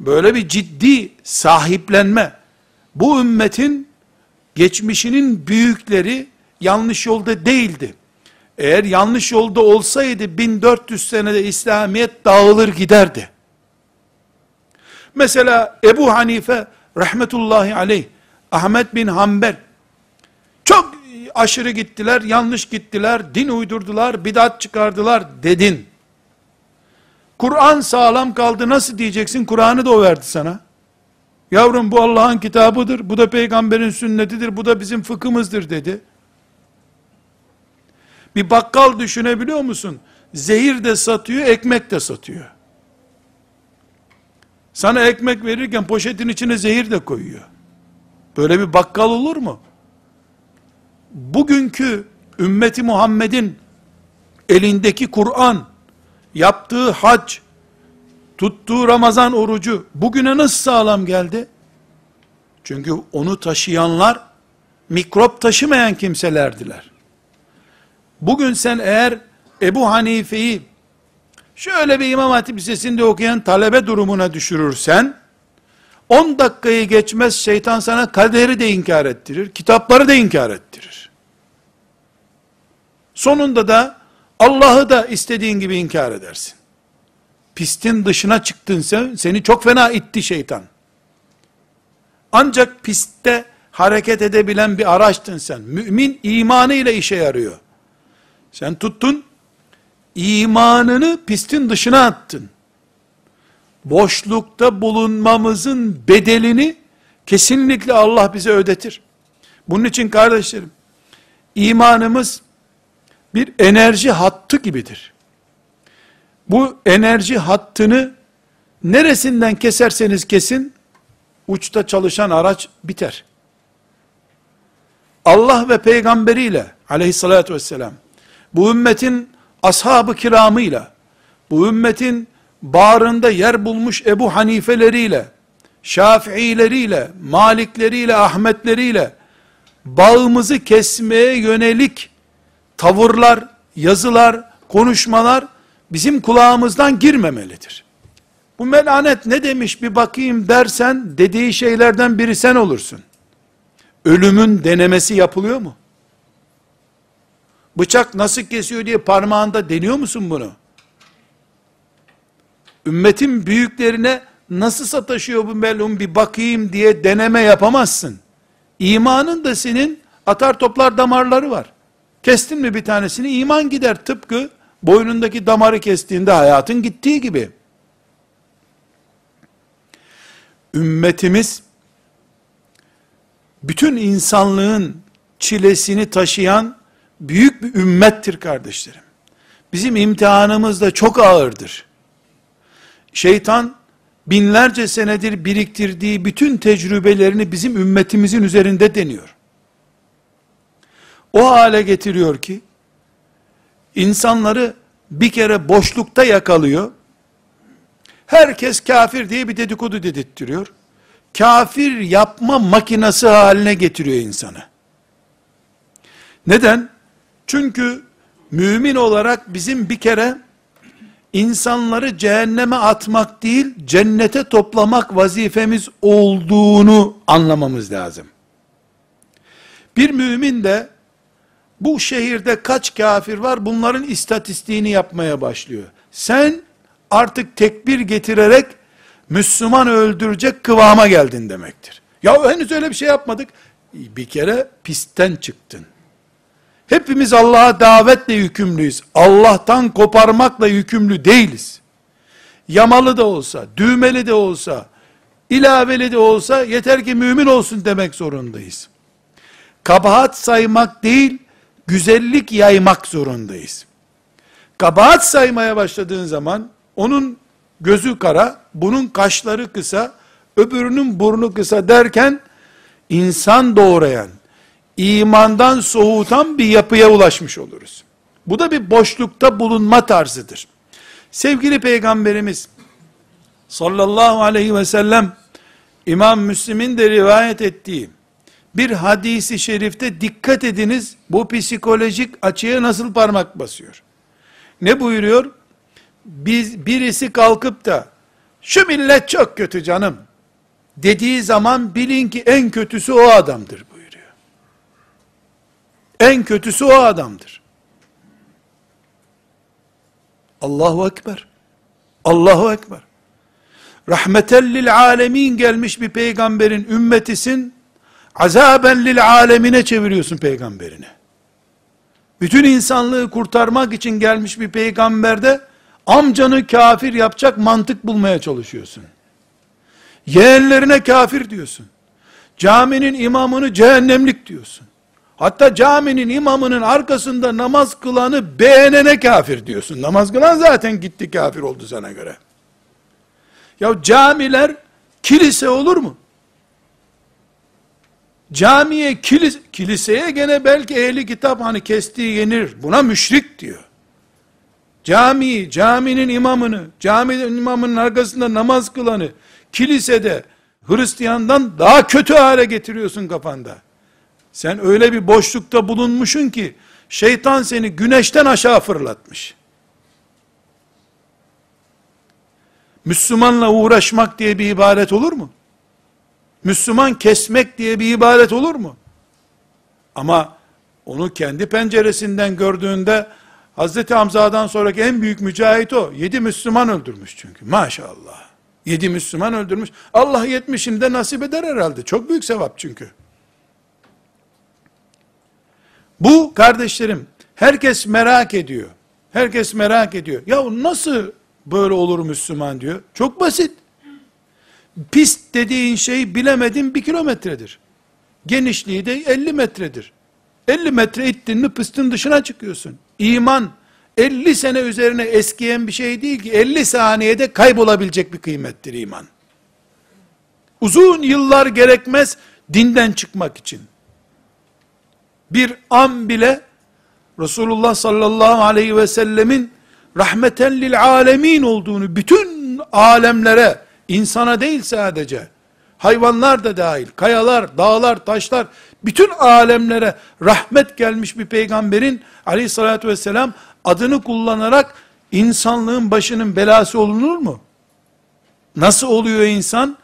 böyle bir ciddi sahiplenme, bu ümmetin geçmişinin büyükleri yanlış yolda değildi. Eğer yanlış yolda olsaydı 1400 senede İslamiyet dağılır giderdi. Mesela Ebu Hanife rahmetullahi aleyh, Ahmet bin Hanbel, çok aşırı gittiler, yanlış gittiler, din uydurdular, bidat çıkardılar dedin. Kur'an sağlam kaldı nasıl diyeceksin? Kur'an'ı da o verdi sana. Yavrum bu Allah'ın kitabıdır, bu da peygamberin sünnetidir, bu da bizim fıkhımızdır dedi. Bir bakkal düşünebiliyor musun? Zehir de satıyor, ekmek de satıyor. Sana ekmek verirken poşetin içine zehir de koyuyor. Böyle bir bakkal olur mu? Bugünkü ümmeti Muhammed'in elindeki Kur'an, yaptığı hac, tuttuğu Ramazan orucu bugüne nasıl sağlam geldi? Çünkü onu taşıyanlar mikrop taşımayan kimselerdiler. Bugün sen eğer Ebu Hanife'yi şöyle bir İmam Hatip Lisesi'nde okuyan talebe durumuna düşürürsen, 10 dakikayı geçmez şeytan sana kaderi de inkar ettirir, kitapları da inkar ettirir. Sonunda da Allah'ı da istediğin gibi inkar edersin. Pistin dışına çıktın sen, seni çok fena itti şeytan. Ancak pistte hareket edebilen bir araçtın sen. Mümin imanı ile işe yarıyor. Sen tuttun, imanını pistin dışına attın. Boşlukta bulunmamızın bedelini kesinlikle Allah bize ödetir. Bunun için kardeşlerim, imanımız bir enerji hattı gibidir. Bu enerji hattını neresinden keserseniz kesin, uçta çalışan araç biter. Allah ve peygamberiyle aleyhissalatü vesselam, bu ümmetin ashab-ı kiramıyla, bu ümmetin bağrında yer bulmuş Ebu Hanifeleriyle, Şafiileriyle, Malikleriyle, Ahmetleriyle, bağımızı kesmeye yönelik tavırlar, yazılar, konuşmalar bizim kulağımızdan girmemelidir. Bu melanet ne demiş bir bakayım dersen dediği şeylerden biri sen olursun. Ölümün denemesi yapılıyor mu? Bıçak nasıl kesiyor diye parmağında deniyor musun bunu? Ümmetin büyüklerine nasıl sataşıyor bu melun bir bakayım diye deneme yapamazsın. İmanın da senin atar toplar damarları var. Kestin mi bir tanesini iman gider tıpkı boynundaki damarı kestiğinde hayatın gittiği gibi. Ümmetimiz bütün insanlığın çilesini taşıyan büyük bir ümmettir kardeşlerim. Bizim imtihanımız da çok ağırdır. Şeytan binlerce senedir biriktirdiği bütün tecrübelerini bizim ümmetimizin üzerinde deniyor. O hale getiriyor ki insanları bir kere boşlukta yakalıyor. Herkes kafir diye bir dedikodu dedirttiriyor. Kafir yapma makinası haline getiriyor insanı. Neden? Çünkü mümin olarak bizim bir kere insanları cehenneme atmak değil, cennete toplamak vazifemiz olduğunu anlamamız lazım. Bir mümin de bu şehirde kaç kafir var bunların istatistiğini yapmaya başlıyor. Sen artık tekbir getirerek Müslüman öldürecek kıvama geldin demektir. Ya henüz öyle bir şey yapmadık. Bir kere pistten çıktın. Hepimiz Allah'a davetle yükümlüyüz. Allah'tan koparmakla yükümlü değiliz. Yamalı da olsa, düğmeli de olsa, ilaveli de olsa yeter ki mümin olsun demek zorundayız. Kabahat saymak değil, güzellik yaymak zorundayız. Kabahat saymaya başladığın zaman onun gözü kara, bunun kaşları kısa, öbürünün burnu kısa derken insan doğrayan, imandan soğutan bir yapıya ulaşmış oluruz. Bu da bir boşlukta bulunma tarzıdır. Sevgili Peygamberimiz sallallahu aleyhi ve sellem İmam Müslim'in de rivayet ettiği bir hadisi şerifte dikkat ediniz bu psikolojik açıya nasıl parmak basıyor. Ne buyuruyor? Biz birisi kalkıp da şu millet çok kötü canım dediği zaman bilin ki en kötüsü o adamdır buyuruyor. En kötüsü o adamdır. Allahu Ekber. Allahu Ekber. Rahmeten lil alemin gelmiş bir peygamberin ümmetisin, azaben lil alemine çeviriyorsun peygamberini. Bütün insanlığı kurtarmak için gelmiş bir peygamberde, amcanı kafir yapacak mantık bulmaya çalışıyorsun. Yeğenlerine kafir diyorsun. Caminin imamını cehennemlik diyorsun. Hatta caminin imamının arkasında namaz kılanı beğenene kafir diyorsun. Namaz kılan zaten gitti kafir oldu sana göre. Ya camiler kilise olur mu? Camiye, kilis, kiliseye gene belki ehli kitap hani kestiği yenir. Buna müşrik diyor. Camiyi, caminin imamını, caminin imamının arkasında namaz kılanı, kilisede Hristiyandan daha kötü hale getiriyorsun kafanda. Sen öyle bir boşlukta bulunmuşsun ki, şeytan seni güneşten aşağı fırlatmış. Müslümanla uğraşmak diye bir ibaret olur mu? Müslüman kesmek diye bir ibaret olur mu? Ama onu kendi penceresinden gördüğünde Hazreti Hamza'dan sonraki en büyük mücahit o. Yedi Müslüman öldürmüş çünkü. Maşallah. Yedi Müslüman öldürmüş. Allah yetmişini de nasip eder herhalde. Çok büyük sevap çünkü. Bu kardeşlerim herkes merak ediyor. Herkes merak ediyor. Ya nasıl böyle olur Müslüman diyor. Çok basit. Pist dediğin şey bilemedin bir kilometredir. Genişliği de 50 metredir. 50 metre ittin mi pistın dışına çıkıyorsun. İman 50 sene üzerine eskiyen bir şey değil ki 50 saniyede kaybolabilecek bir kıymettir iman. Uzun yıllar gerekmez dinden çıkmak için. Bir an bile Resulullah sallallahu aleyhi ve sellemin rahmeten lil alemin olduğunu bütün alemlere insana değil sadece hayvanlar da dahil kayalar, dağlar, taşlar bütün alemlere rahmet gelmiş bir peygamberin aleyhissalatü vesselam adını kullanarak insanlığın başının belası olunur mu? Nasıl oluyor insan?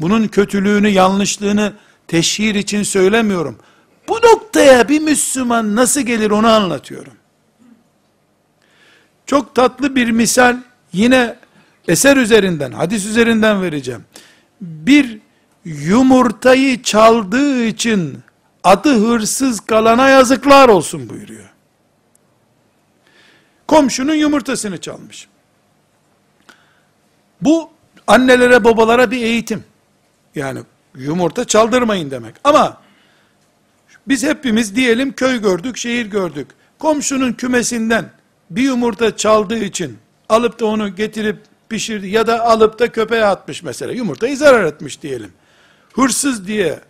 Bunun kötülüğünü, yanlışlığını teşhir için söylemiyorum. Bu noktaya bir Müslüman nasıl gelir onu anlatıyorum. Çok tatlı bir misal yine eser üzerinden, hadis üzerinden vereceğim. Bir yumurtayı çaldığı için adı hırsız kalana yazıklar olsun buyuruyor. Komşunun yumurtasını çalmış. Bu annelere babalara bir eğitim. Yani yumurta çaldırmayın demek. Ama biz hepimiz diyelim köy gördük, şehir gördük. Komşunun kümesinden bir yumurta çaldığı için alıp da onu getirip pişirdi ya da alıp da köpeğe atmış mesela. Yumurtayı zarar etmiş diyelim. Hırsız diye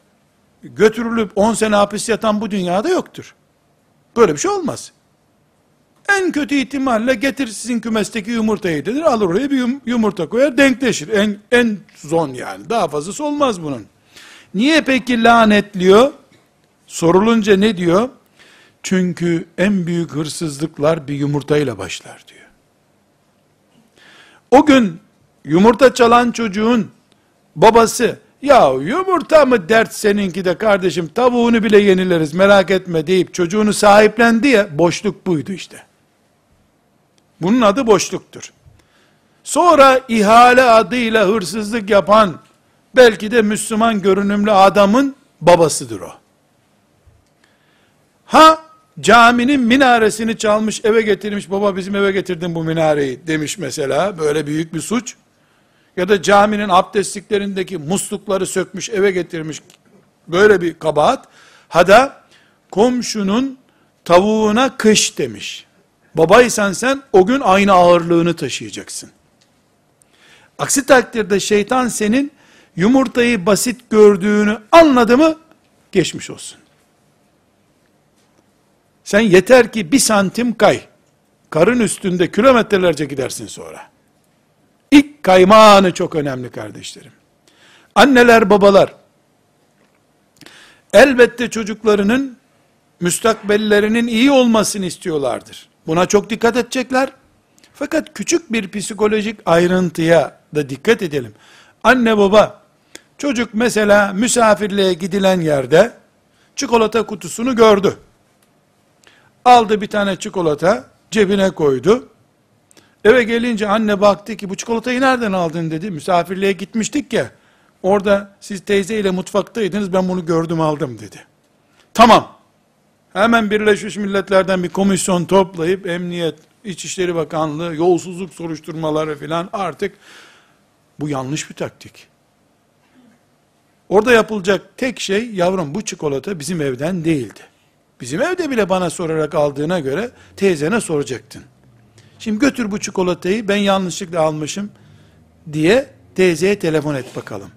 götürülüp 10 sene hapis yatan bu dünyada yoktur. Böyle bir şey olmaz. En kötü ihtimalle getir sizin kümesteki yumurtayı dedir. Alır oraya bir yumurta koyar denkleşir. En, en zon yani. Daha fazlası olmaz bunun. Niye peki lanetliyor? Sorulunca ne diyor? Çünkü en büyük hırsızlıklar bir yumurtayla başlar diyor. O gün yumurta çalan çocuğun babası ya yumurta mı dert seninki de kardeşim tavuğunu bile yenileriz merak etme deyip çocuğunu sahiplendi ya boşluk buydu işte. Bunun adı boşluktur. Sonra ihale adıyla hırsızlık yapan belki de Müslüman görünümlü adamın babasıdır o. Ha caminin minaresini çalmış eve getirmiş baba bizim eve getirdin bu minareyi demiş mesela. Böyle büyük bir suç. Ya da caminin abdestliklerindeki muslukları sökmüş eve getirmiş. Böyle bir kabahat. Ha da komşunun tavuğuna kış demiş. Babaysan sen o gün aynı ağırlığını taşıyacaksın. Aksi takdirde şeytan senin yumurtayı basit gördüğünü anladı mı geçmiş olsun sen yeter ki bir santim kay. Karın üstünde kilometrelerce gidersin sonra. İlk kayma anı çok önemli kardeşlerim. Anneler, babalar, elbette çocuklarının müstakbellerinin iyi olmasını istiyorlardır. Buna çok dikkat edecekler. Fakat küçük bir psikolojik ayrıntıya da dikkat edelim. Anne baba, çocuk mesela misafirliğe gidilen yerde çikolata kutusunu gördü. Aldı bir tane çikolata, cebine koydu. Eve gelince anne baktı ki bu çikolatayı nereden aldın dedi. Misafirliğe gitmiştik ya. Orada siz teyze ile mutfaktaydınız ben bunu gördüm aldım dedi. Tamam. Hemen Birleşmiş Milletler'den bir komisyon toplayıp Emniyet, İçişleri Bakanlığı, yolsuzluk soruşturmaları filan artık bu yanlış bir taktik. Orada yapılacak tek şey yavrum bu çikolata bizim evden değildi. Bizim evde bile bana sorarak aldığına göre teyzene soracaktın. Şimdi götür bu çikolatayı ben yanlışlıkla almışım diye teyzeye telefon et bakalım.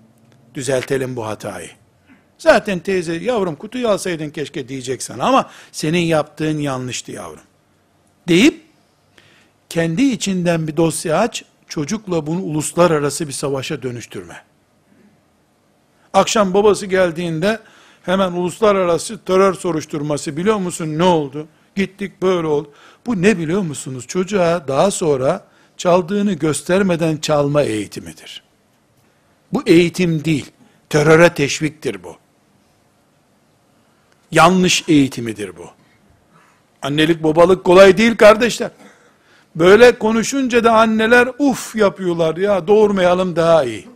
Düzeltelim bu hatayı. Zaten teyze yavrum kutuyu alsaydın keşke diyecek sana ama senin yaptığın yanlıştı yavrum. Deyip kendi içinden bir dosya aç çocukla bunu uluslararası bir savaşa dönüştürme. Akşam babası geldiğinde Hemen uluslararası terör soruşturması biliyor musun ne oldu? Gittik böyle oldu. Bu ne biliyor musunuz? Çocuğa daha sonra çaldığını göstermeden çalma eğitimidir. Bu eğitim değil. Teröre teşviktir bu. Yanlış eğitimidir bu. Annelik babalık kolay değil kardeşler. Böyle konuşunca da anneler uf yapıyorlar ya doğurmayalım daha iyi.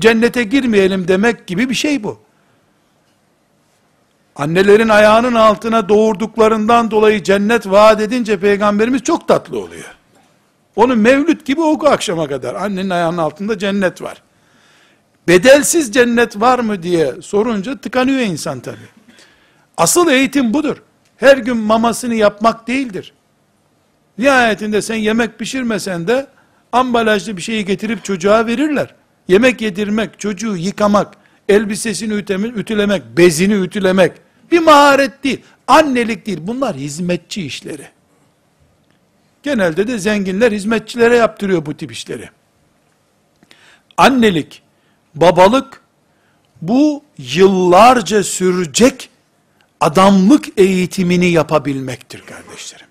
Cennete girmeyelim demek gibi bir şey bu. Annelerin ayağının altına doğurduklarından dolayı cennet vaat edince peygamberimiz çok tatlı oluyor. Onu mevlüt gibi oku akşama kadar. Annenin ayağının altında cennet var. Bedelsiz cennet var mı diye sorunca tıkanıyor insan tabi. Asıl eğitim budur. Her gün mamasını yapmak değildir. Nihayetinde sen yemek pişirmesen de ambalajlı bir şeyi getirip çocuğa verirler. Yemek yedirmek, çocuğu yıkamak, elbisesini ütlemek, ütülemek, bezini ütülemek bir maharet değil. Annelik değil. Bunlar hizmetçi işleri. Genelde de zenginler hizmetçilere yaptırıyor bu tip işleri. Annelik, babalık bu yıllarca sürecek adamlık eğitimini yapabilmektir kardeşlerim.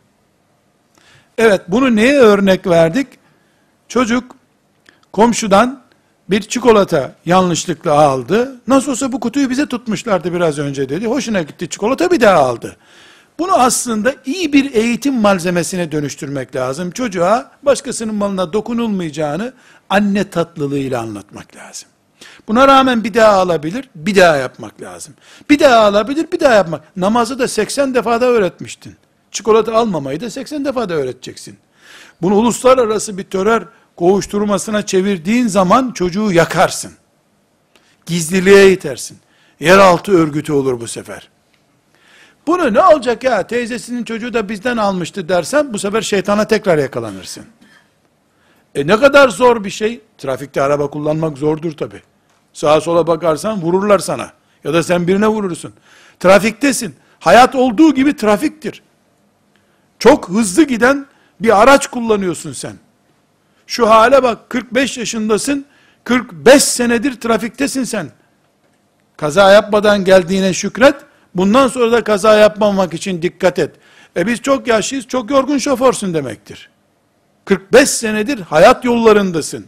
Evet bunu neye örnek verdik? Çocuk komşudan bir çikolata yanlışlıkla aldı. Nasıl olsa bu kutuyu bize tutmuşlardı biraz önce dedi. Hoşuna gitti çikolata bir daha aldı. Bunu aslında iyi bir eğitim malzemesine dönüştürmek lazım. Çocuğa başkasının malına dokunulmayacağını anne tatlılığıyla anlatmak lazım. Buna rağmen bir daha alabilir, bir daha yapmak lazım. Bir daha alabilir, bir daha yapmak. Namazı da 80 defada öğretmiştin. Çikolata almamayı da 80 defada öğreteceksin. Bunu uluslararası bir terör kovuşturmasına çevirdiğin zaman çocuğu yakarsın. Gizliliğe itersin. Yeraltı örgütü olur bu sefer. Bunu ne olacak ya teyzesinin çocuğu da bizden almıştı dersen bu sefer şeytana tekrar yakalanırsın. E ne kadar zor bir şey. Trafikte araba kullanmak zordur tabi. Sağa sola bakarsan vururlar sana. Ya da sen birine vurursun. Trafiktesin. Hayat olduğu gibi trafiktir. Çok hızlı giden bir araç kullanıyorsun sen. Şu hale bak 45 yaşındasın. 45 senedir trafiktesin sen. Kaza yapmadan geldiğine şükret. Bundan sonra da kaza yapmamak için dikkat et. E biz çok yaşlıyız, çok yorgun şoförsün demektir. 45 senedir hayat yollarındasın.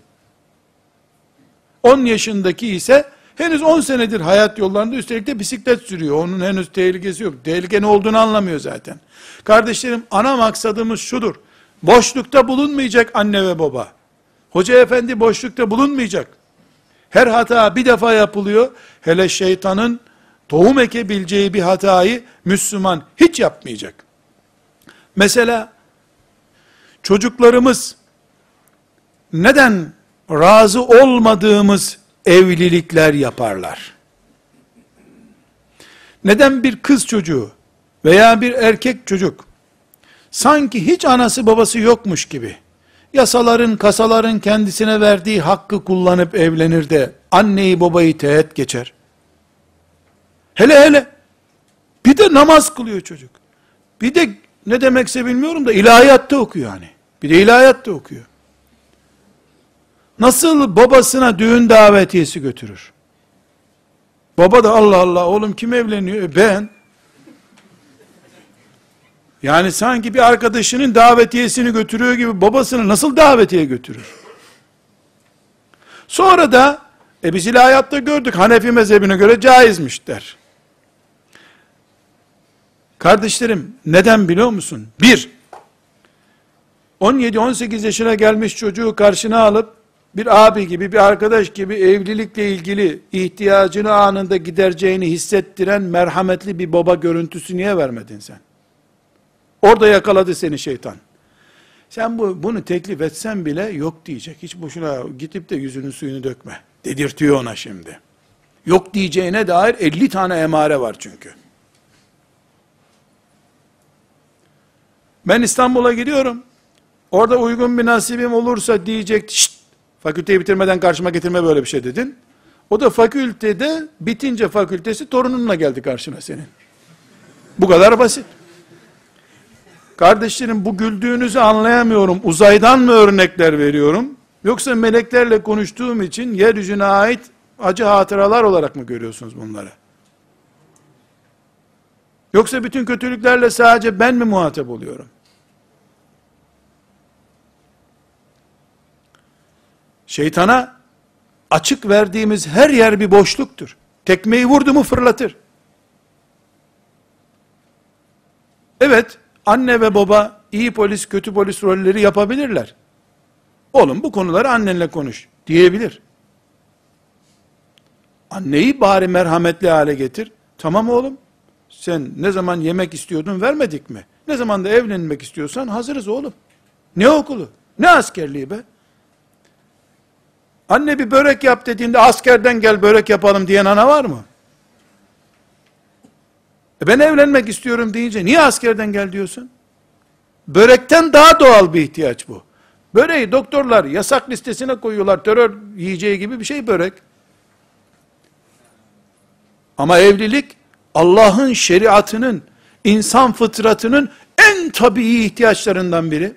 10 yaşındaki ise henüz 10 senedir hayat yollarında üstelik de bisiklet sürüyor. Onun henüz tehlikesi yok. Tehlike ne olduğunu anlamıyor zaten. Kardeşlerim ana maksadımız şudur. Boşlukta bulunmayacak anne ve baba. Hoca efendi boşlukta bulunmayacak. Her hata bir defa yapılıyor. Hele şeytanın tohum ekebileceği bir hatayı Müslüman hiç yapmayacak. Mesela çocuklarımız neden razı olmadığımız evlilikler yaparlar? Neden bir kız çocuğu veya bir erkek çocuk sanki hiç anası babası yokmuş gibi yasaların, kasaların kendisine verdiği hakkı kullanıp evlenir de anneyi babayı teğet geçer. Hele hele bir de namaz kılıyor çocuk. Bir de ne demekse bilmiyorum da ilahiyatta okuyor hani. Bir de ilahiyatta okuyor. Nasıl babasına düğün davetiyesi götürür? Baba da Allah Allah oğlum kim evleniyor? E ben. Yani sanki bir arkadaşının davetiyesini götürüyor gibi babasını nasıl davetiye götürür? Sonra da e biz ilahiyatta gördük Hanefi mezhebine göre caizmiş der. Kardeşlerim neden biliyor musun? Bir, 17-18 yaşına gelmiş çocuğu karşına alıp bir abi gibi, bir arkadaş gibi evlilikle ilgili ihtiyacını anında gidereceğini hissettiren merhametli bir baba görüntüsü niye vermedin sen? Orada yakaladı seni şeytan. Sen bu, bunu teklif etsen bile yok diyecek. Hiç boşuna gidip de yüzünün suyunu dökme. Dedirtiyor ona şimdi. Yok diyeceğine dair 50 tane emare var çünkü. Ben İstanbul'a gidiyorum. Orada uygun bir nasibim olursa diyecek, şşt, fakülteyi bitirmeden karşıma getirme böyle bir şey dedin. O da fakültede bitince fakültesi torununla geldi karşına senin. Bu kadar basit. Kardeşlerim bu güldüğünüzü anlayamıyorum. Uzaydan mı örnekler veriyorum? Yoksa meleklerle konuştuğum için yeryüzüne ait acı hatıralar olarak mı görüyorsunuz bunları? Yoksa bütün kötülüklerle sadece ben mi muhatap oluyorum? Şeytana açık verdiğimiz her yer bir boşluktur. Tekmeyi vurdu mu fırlatır. Evet, anne ve baba iyi polis, kötü polis rolleri yapabilirler. Oğlum bu konuları annenle konuş diyebilir. Anneyi bari merhametli hale getir. Tamam oğlum, sen ne zaman yemek istiyordun vermedik mi? Ne zaman da evlenmek istiyorsan hazırız oğlum. Ne okulu? Ne askerliği be? Anne bir börek yap dediğinde askerden gel börek yapalım diyen ana var mı? E ben evlenmek istiyorum deyince niye askerden gel diyorsun? Börekten daha doğal bir ihtiyaç bu. Böreği doktorlar yasak listesine koyuyorlar. Terör yiyeceği gibi bir şey börek. Ama evlilik Allah'ın şeriatının, insan fıtratının en tabii ihtiyaçlarından biri.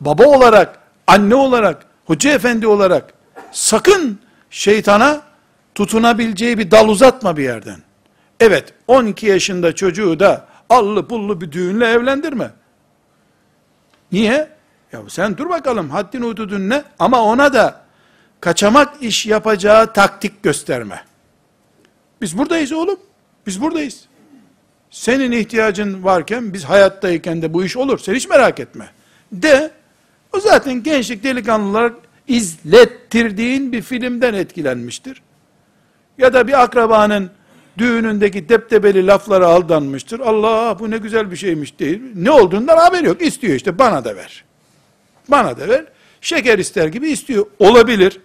Baba olarak, anne olarak, hoca efendi olarak sakın şeytana tutunabileceği bir dal uzatma bir yerden. Evet, 12 yaşında çocuğu da allı pullu bir düğünle evlendirme. Niye? Ya sen dur bakalım haddin hududun ne? Ama ona da kaçamak iş yapacağı taktik gösterme. Biz buradayız oğlum. Biz buradayız. Senin ihtiyacın varken biz hayattayken de bu iş olur. Sen hiç merak etme. De o zaten gençlik delikanlılar izlettirdiğin bir filmden etkilenmiştir. Ya da bir akrabanın düğünündeki deptebeli laflara aldanmıştır. Allah bu ne güzel bir şeymiş değil. Ne olduğundan haber yok. İstiyor işte bana da ver. Bana da ver. Şeker ister gibi istiyor. Olabilir.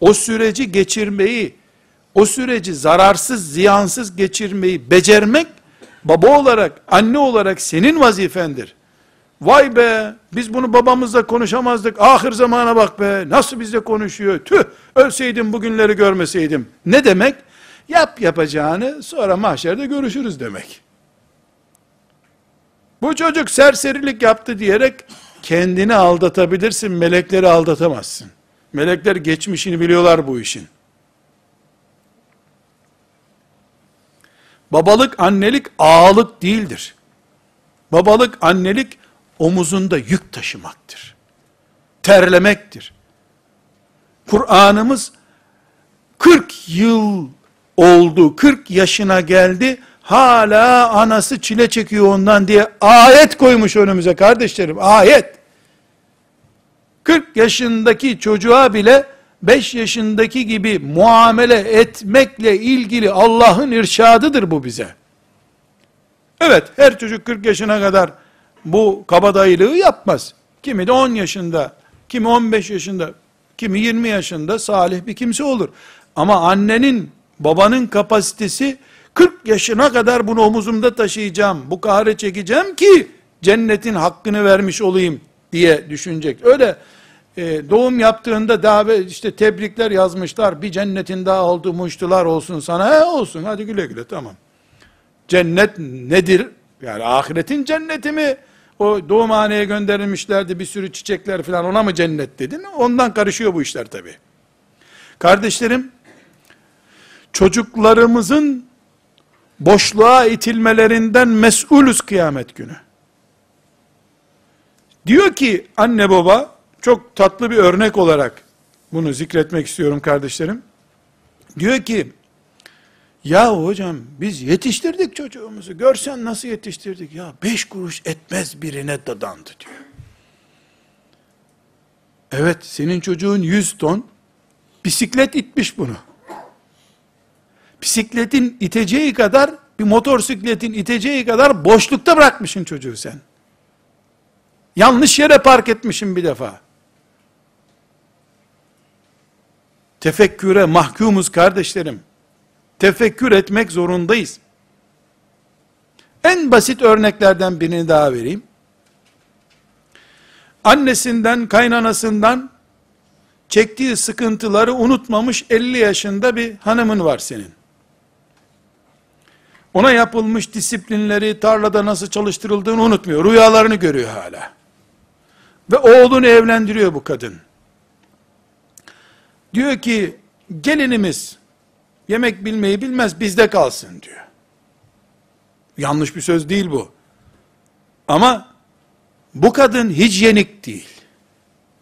O süreci geçirmeyi, o süreci zararsız, ziyansız geçirmeyi becermek, baba olarak, anne olarak senin vazifendir. Vay be, biz bunu babamızla konuşamazdık, ahir zamana bak be, nasıl bizle konuşuyor, tüh, ölseydim bugünleri görmeseydim. Ne demek? Yap yapacağını, sonra mahşerde görüşürüz demek. Bu çocuk serserilik yaptı diyerek, kendini aldatabilirsin, melekleri aldatamazsın. Melekler geçmişini biliyorlar bu işin. Babalık, annelik ağalık değildir. Babalık, annelik omuzunda yük taşımaktır. Terlemektir. Kur'an'ımız 40 yıl oldu, 40 yaşına geldi, hala anası çile çekiyor ondan diye ayet koymuş önümüze kardeşlerim, ayet. 40 yaşındaki çocuğa bile 5 yaşındaki gibi muamele etmekle ilgili Allah'ın irşadıdır bu bize. Evet, her çocuk 40 yaşına kadar bu kabadayılığı yapmaz. Kimi de 10 yaşında, kimi 15 yaşında, kimi 20 yaşında salih bir kimse olur. Ama annenin, babanın kapasitesi 40 yaşına kadar bunu omuzumda taşıyacağım, bu kahre çekeceğim ki cennetin hakkını vermiş olayım diye düşünecek. Öyle e, doğum yaptığında davet işte tebrikler yazmışlar. Bir cennetin daha oldu muştular olsun sana. He olsun hadi güle güle tamam. Cennet nedir? Yani ahiretin cenneti mi? O doğumhaneye gönderilmişlerdi bir sürü çiçekler falan ona mı cennet dedin? Ondan karışıyor bu işler tabi. Kardeşlerim, çocuklarımızın boşluğa itilmelerinden mesulüz kıyamet günü. Diyor ki anne baba, çok tatlı bir örnek olarak bunu zikretmek istiyorum kardeşlerim. Diyor ki, ya hocam biz yetiştirdik çocuğumuzu. Görsen nasıl yetiştirdik ya. Beş kuruş etmez birine dadandı diyor. Evet senin çocuğun yüz ton bisiklet itmiş bunu. Bisikletin iteceği kadar bir motosikletin iteceği kadar boşlukta bırakmışsın çocuğu sen. Yanlış yere park etmişsin bir defa. Tefekküre mahkumuz kardeşlerim tefekkür etmek zorundayız. En basit örneklerden birini daha vereyim. Annesinden, kaynanasından çektiği sıkıntıları unutmamış 50 yaşında bir hanımın var senin. Ona yapılmış disiplinleri, tarlada nasıl çalıştırıldığını unutmuyor. Rüyalarını görüyor hala. Ve oğlunu evlendiriyor bu kadın. Diyor ki, gelinimiz yemek bilmeyi bilmez bizde kalsın diyor. Yanlış bir söz değil bu. Ama bu kadın hijyenik değil.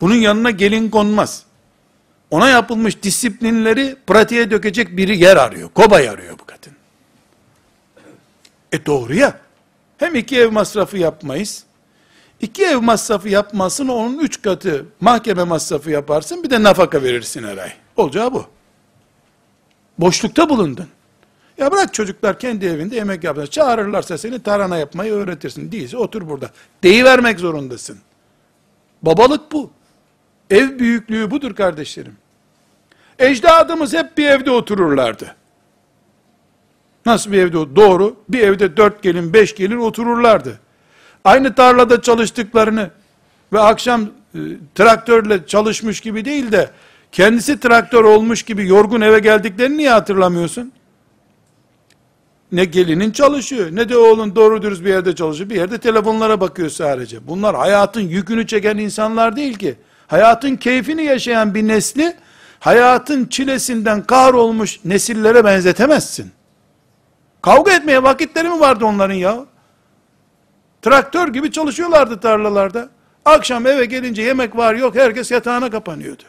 Bunun yanına gelin konmaz. Ona yapılmış disiplinleri pratiğe dökecek biri yer arıyor. Kobay arıyor bu kadın. E doğru ya. Hem iki ev masrafı yapmayız. İki ev masrafı yapmasın onun üç katı mahkeme masrafı yaparsın bir de nafaka verirsin her ay. Olacağı bu. Boşlukta bulundun. Ya bırak çocuklar kendi evinde yemek yapsın. Çağırırlarsa seni tarhana yapmayı öğretirsin. Değilse otur burada. Deyivermek zorundasın. Babalık bu. Ev büyüklüğü budur kardeşlerim. Ecdadımız hep bir evde otururlardı. Nasıl bir evde? Doğru. Bir evde dört gelin, beş gelin otururlardı. Aynı tarlada çalıştıklarını ve akşam e, traktörle çalışmış gibi değil de kendisi traktör olmuş gibi yorgun eve geldiklerini niye hatırlamıyorsun? Ne gelinin çalışıyor, ne de oğlun doğru dürüst bir yerde çalışıyor. Bir yerde telefonlara bakıyor sadece. Bunlar hayatın yükünü çeken insanlar değil ki. Hayatın keyfini yaşayan bir nesli, hayatın çilesinden kahrolmuş nesillere benzetemezsin. Kavga etmeye vakitleri mi vardı onların ya? Traktör gibi çalışıyorlardı tarlalarda. Akşam eve gelince yemek var yok herkes yatağına kapanıyordu.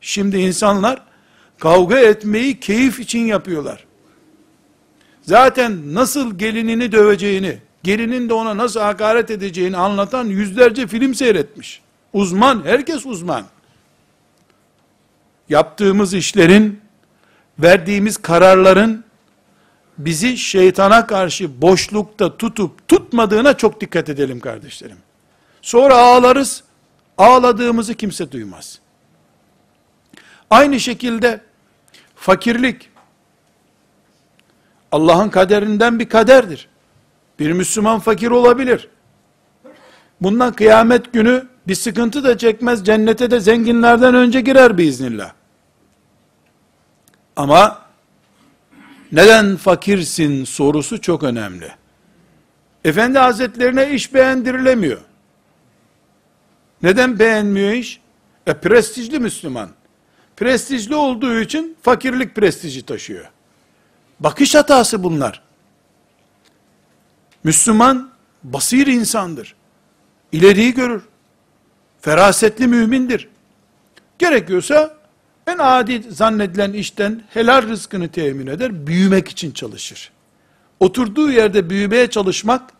Şimdi insanlar kavga etmeyi keyif için yapıyorlar. Zaten nasıl gelinini döveceğini, gelinin de ona nasıl hakaret edeceğini anlatan yüzlerce film seyretmiş. Uzman, herkes uzman. Yaptığımız işlerin, verdiğimiz kararların bizi şeytana karşı boşlukta tutup tutmadığına çok dikkat edelim kardeşlerim. Sonra ağlarız, ağladığımızı kimse duymaz. Aynı şekilde fakirlik Allah'ın kaderinden bir kaderdir. Bir Müslüman fakir olabilir. Bundan kıyamet günü bir sıkıntı da çekmez, cennete de zenginlerden önce girer biiznillah. Ama neden fakirsin sorusu çok önemli. Efendi Hazretlerine iş beğendirilemiyor. Neden beğenmiyor iş? E prestijli Müslüman prestijli olduğu için fakirlik prestiji taşıyor. Bakış hatası bunlar. Müslüman basir insandır. İleriyi görür. Ferasetli mümindir. Gerekiyorsa en adi zannedilen işten helal rızkını temin eder, büyümek için çalışır. Oturduğu yerde büyümeye çalışmak,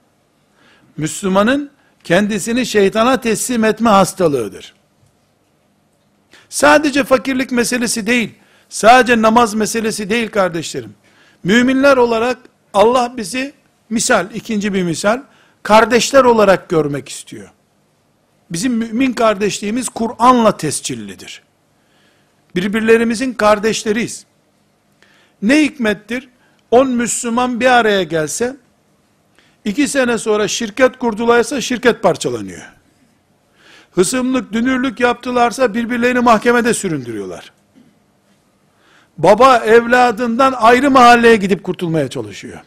Müslümanın kendisini şeytana teslim etme hastalığıdır. Sadece fakirlik meselesi değil, sadece namaz meselesi değil kardeşlerim. Müminler olarak Allah bizi misal, ikinci bir misal, kardeşler olarak görmek istiyor. Bizim mümin kardeşliğimiz Kur'an'la tescillidir. Birbirlerimizin kardeşleriyiz. Ne hikmettir? On Müslüman bir araya gelse, iki sene sonra şirket kurdularsa şirket parçalanıyor. Hısımlık, dünürlük yaptılarsa birbirlerini mahkemede süründürüyorlar. Baba evladından ayrı mahalleye gidip kurtulmaya çalışıyor.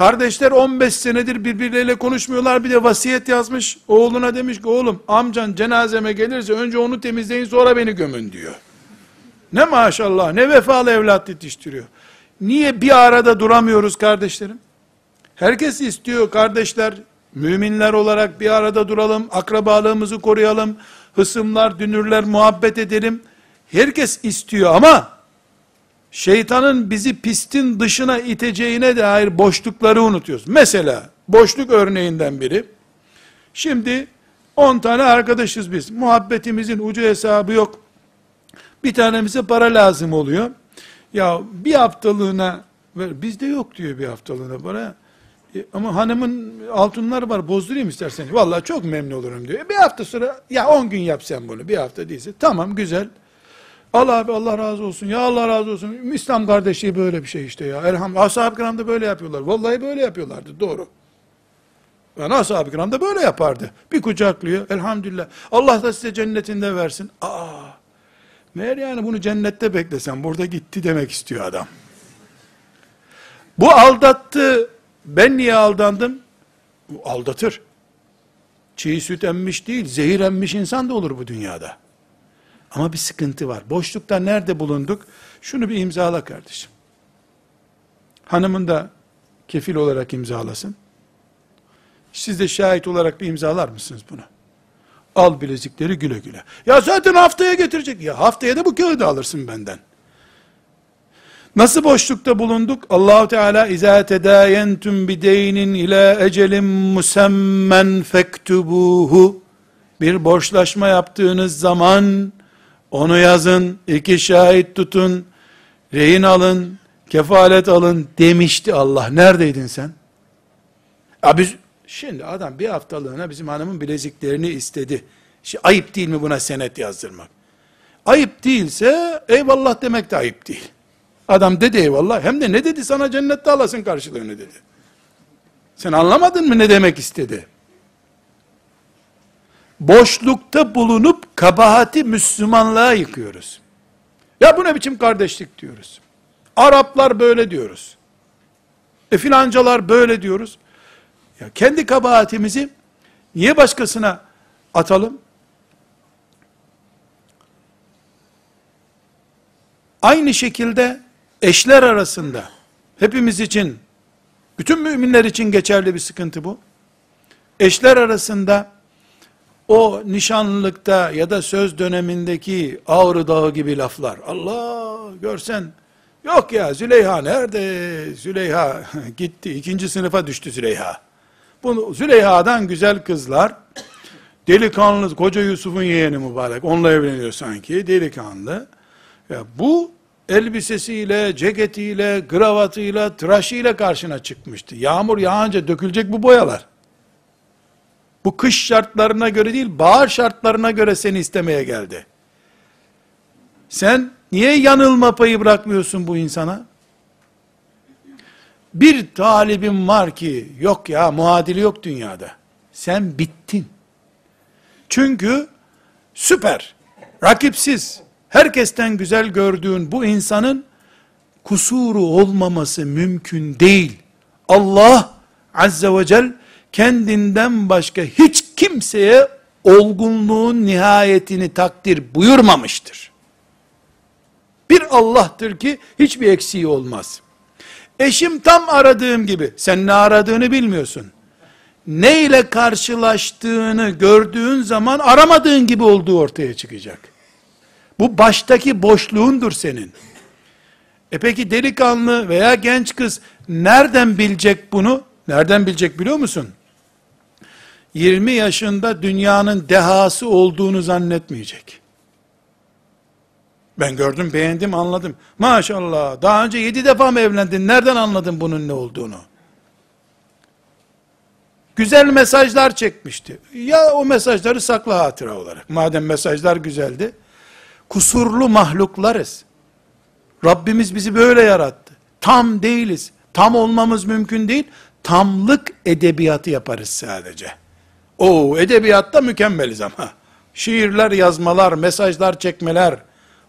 Kardeşler 15 senedir birbirleriyle konuşmuyorlar. Bir de vasiyet yazmış. Oğluna demiş ki oğlum amcan cenazeme gelirse önce onu temizleyin sonra beni gömün diyor. Ne maşallah ne vefalı evlat yetiştiriyor. Niye bir arada duramıyoruz kardeşlerim? Herkes istiyor kardeşler, müminler olarak bir arada duralım, akrabalığımızı koruyalım, hısımlar, dünürler muhabbet edelim. Herkes istiyor ama şeytanın bizi pistin dışına iteceğine dair boşlukları unutuyoruz. Mesela boşluk örneğinden biri. Şimdi 10 tane arkadaşız biz. Muhabbetimizin ucu hesabı yok. Bir tanemize para lazım oluyor. Ya bir haftalığına. Bizde yok diyor bir haftalığına para. E, ama hanımın altınları var bozdurayım istersen. Vallahi çok memnun olurum diyor. E, bir hafta sonra ya 10 gün yap bunu. Bir hafta değilse. Tamam güzel. Allah abi Allah razı olsun. Ya Allah razı olsun. İslam kardeşliği böyle bir şey işte ya. Elhamdülillah. Ashab-ı kiram da böyle yapıyorlar. Vallahi böyle yapıyorlardı. Doğru. Yani ashab-ı kiram da böyle yapardı. Bir kucaklıyor. Elhamdülillah. Allah da size cennetinde versin. Aa. Meğer yani bunu cennette beklesen burada gitti demek istiyor adam. Bu aldattı. Ben niye aldandım? Aldatır. Çiğ süt emmiş değil, zehir emmiş insan da olur bu dünyada. Ama bir sıkıntı var. Boşlukta nerede bulunduk? Şunu bir imzala kardeşim. Hanımın da kefil olarak imzalasın. Siz de şahit olarak bir imzalar mısınız bunu? Al bilezikleri güle güle. Ya zaten haftaya getirecek. Ya haftaya da bu kağıdı alırsın benden. Nasıl boşlukta bulunduk? Allahu Teala iza tedayentum bideynin ila ecelin musemmen fektubuhu bir borçlaşma yaptığınız zaman onu yazın, iki şahit tutun, rehin alın, kefalet alın demişti Allah. Neredeydin sen? Ya biz, şimdi adam bir haftalığına bizim hanımın bileziklerini istedi. Şimdi ayıp değil mi buna senet yazdırmak? Ayıp değilse eyvallah demek de ayıp değil. Adam dedi eyvallah. Hem de ne dedi sana cennette alasın karşılığını dedi. Sen anlamadın mı ne demek istedi? Boşlukta bulunup kabahati Müslümanlığa yıkıyoruz. Ya bu ne biçim kardeşlik diyoruz. Araplar böyle diyoruz. E filancalar böyle diyoruz. Ya kendi kabahatimizi niye başkasına atalım? Aynı şekilde eşler arasında hepimiz için bütün müminler için geçerli bir sıkıntı bu. Eşler arasında o nişanlılıkta ya da söz dönemindeki Ağrı Dağı gibi laflar. Allah görsen yok ya Züleyha nerede? Züleyha gitti. ikinci sınıfa düştü Züleyha. Bunu Züleyha'dan güzel kızlar delikanlı koca Yusuf'un yeğeni mübarek. Onunla evleniyor sanki delikanlı. Ya bu elbisesiyle, ceketiyle, gravatıyla, tıraşıyla karşına çıkmıştı. Yağmur yağınca dökülecek bu boyalar. Bu kış şartlarına göre değil, bahar şartlarına göre seni istemeye geldi. Sen niye yanılma payı bırakmıyorsun bu insana? Bir talibim var ki, yok ya muadili yok dünyada. Sen bittin. Çünkü süper, rakipsiz, herkesten güzel gördüğün bu insanın kusuru olmaması mümkün değil. Allah azze ve celle kendinden başka hiç kimseye olgunluğun nihayetini takdir buyurmamıştır. Bir Allah'tır ki hiçbir eksiği olmaz. Eşim tam aradığım gibi. Sen ne aradığını bilmiyorsun. Ne ile karşılaştığını gördüğün zaman aramadığın gibi olduğu ortaya çıkacak. Bu baştaki boşluğundur senin. E peki delikanlı veya genç kız nereden bilecek bunu? Nereden bilecek biliyor musun? 20 yaşında dünyanın dehası olduğunu zannetmeyecek. Ben gördüm, beğendim, anladım. Maşallah, daha önce yedi defa mı evlendin? Nereden anladın bunun ne olduğunu? Güzel mesajlar çekmişti. Ya o mesajları sakla hatıra olarak. Madem mesajlar güzeldi. Kusurlu mahluklarız. Rabbimiz bizi böyle yarattı. Tam değiliz. Tam olmamız mümkün değil. Tamlık edebiyatı yaparız sadece. O edebiyatta mükemmeliz ama. Şiirler, yazmalar, mesajlar çekmeler.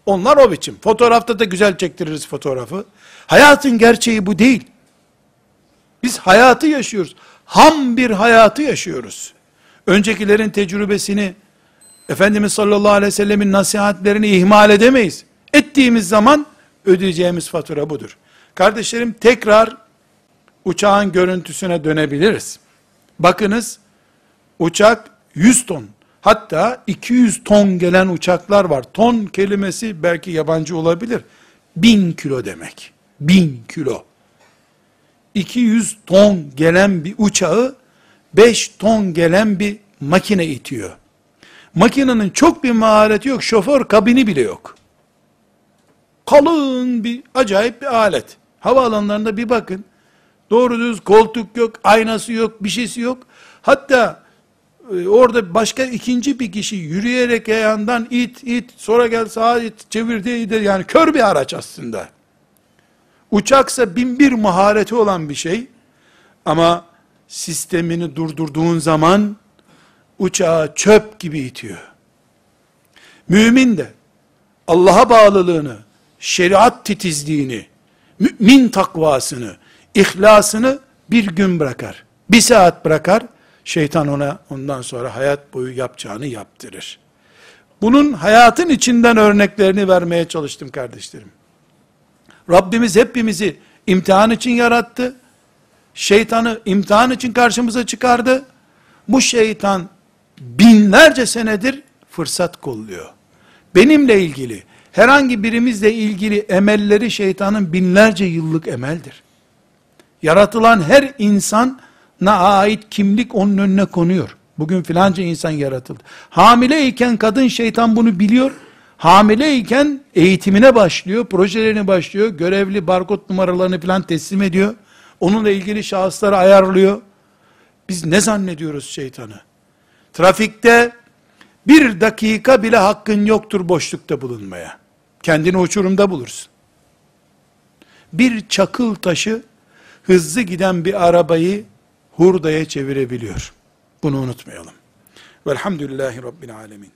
Onlar o biçim. Fotoğrafta da güzel çektiririz fotoğrafı. Hayatın gerçeği bu değil. Biz hayatı yaşıyoruz. Ham bir hayatı yaşıyoruz. Öncekilerin tecrübesini, Efendimiz sallallahu aleyhi ve sellemin nasihatlerini ihmal edemeyiz. Ettiğimiz zaman ödeyeceğimiz fatura budur. Kardeşlerim tekrar uçağın görüntüsüne dönebiliriz. Bakınız uçak 100 ton hatta 200 ton gelen uçaklar var. Ton kelimesi belki yabancı olabilir. 1000 kilo demek. 1000 kilo. 200 ton gelen bir uçağı 5 ton gelen bir makine itiyor. Makinenin çok bir mahareti yok. Şoför kabini bile yok. Kalın bir acayip bir alet. Havaalanlarında bir bakın. Doğru düz koltuk yok, aynası yok, bir şeysi yok. Hatta orada başka ikinci bir kişi yürüyerek yandan it it sonra gel sağa it çevirdi yani kör bir araç aslında. Uçaksa bin bir mahareti olan bir şey ama sistemini durdurduğun zaman uçağı çöp gibi itiyor. Mümin de Allah'a bağlılığını, şeriat titizliğini, mümin takvasını, ihlasını bir gün bırakar. Bir saat bırakar, şeytan ona ondan sonra hayat boyu yapacağını yaptırır. Bunun hayatın içinden örneklerini vermeye çalıştım kardeşlerim. Rabbimiz hepimizi imtihan için yarattı. Şeytanı imtihan için karşımıza çıkardı. Bu şeytan binlerce senedir fırsat kolluyor. Benimle ilgili, herhangi birimizle ilgili emelleri şeytanın binlerce yıllık emeldir. Yaratılan her insana ait kimlik onun önüne konuyor. Bugün filanca insan yaratıldı. Hamileyken kadın şeytan bunu biliyor. Hamileyken eğitimine başlıyor, projelerini başlıyor, görevli barkod numaralarını filan teslim ediyor. Onunla ilgili şahısları ayarlıyor. Biz ne zannediyoruz şeytanı? Trafikte bir dakika bile hakkın yoktur boşlukta bulunmaya. Kendini uçurumda bulursun. Bir çakıl taşı hızlı giden bir arabayı hurdaya çevirebiliyor. Bunu unutmayalım. Velhamdülillahi Rabbil Alemin.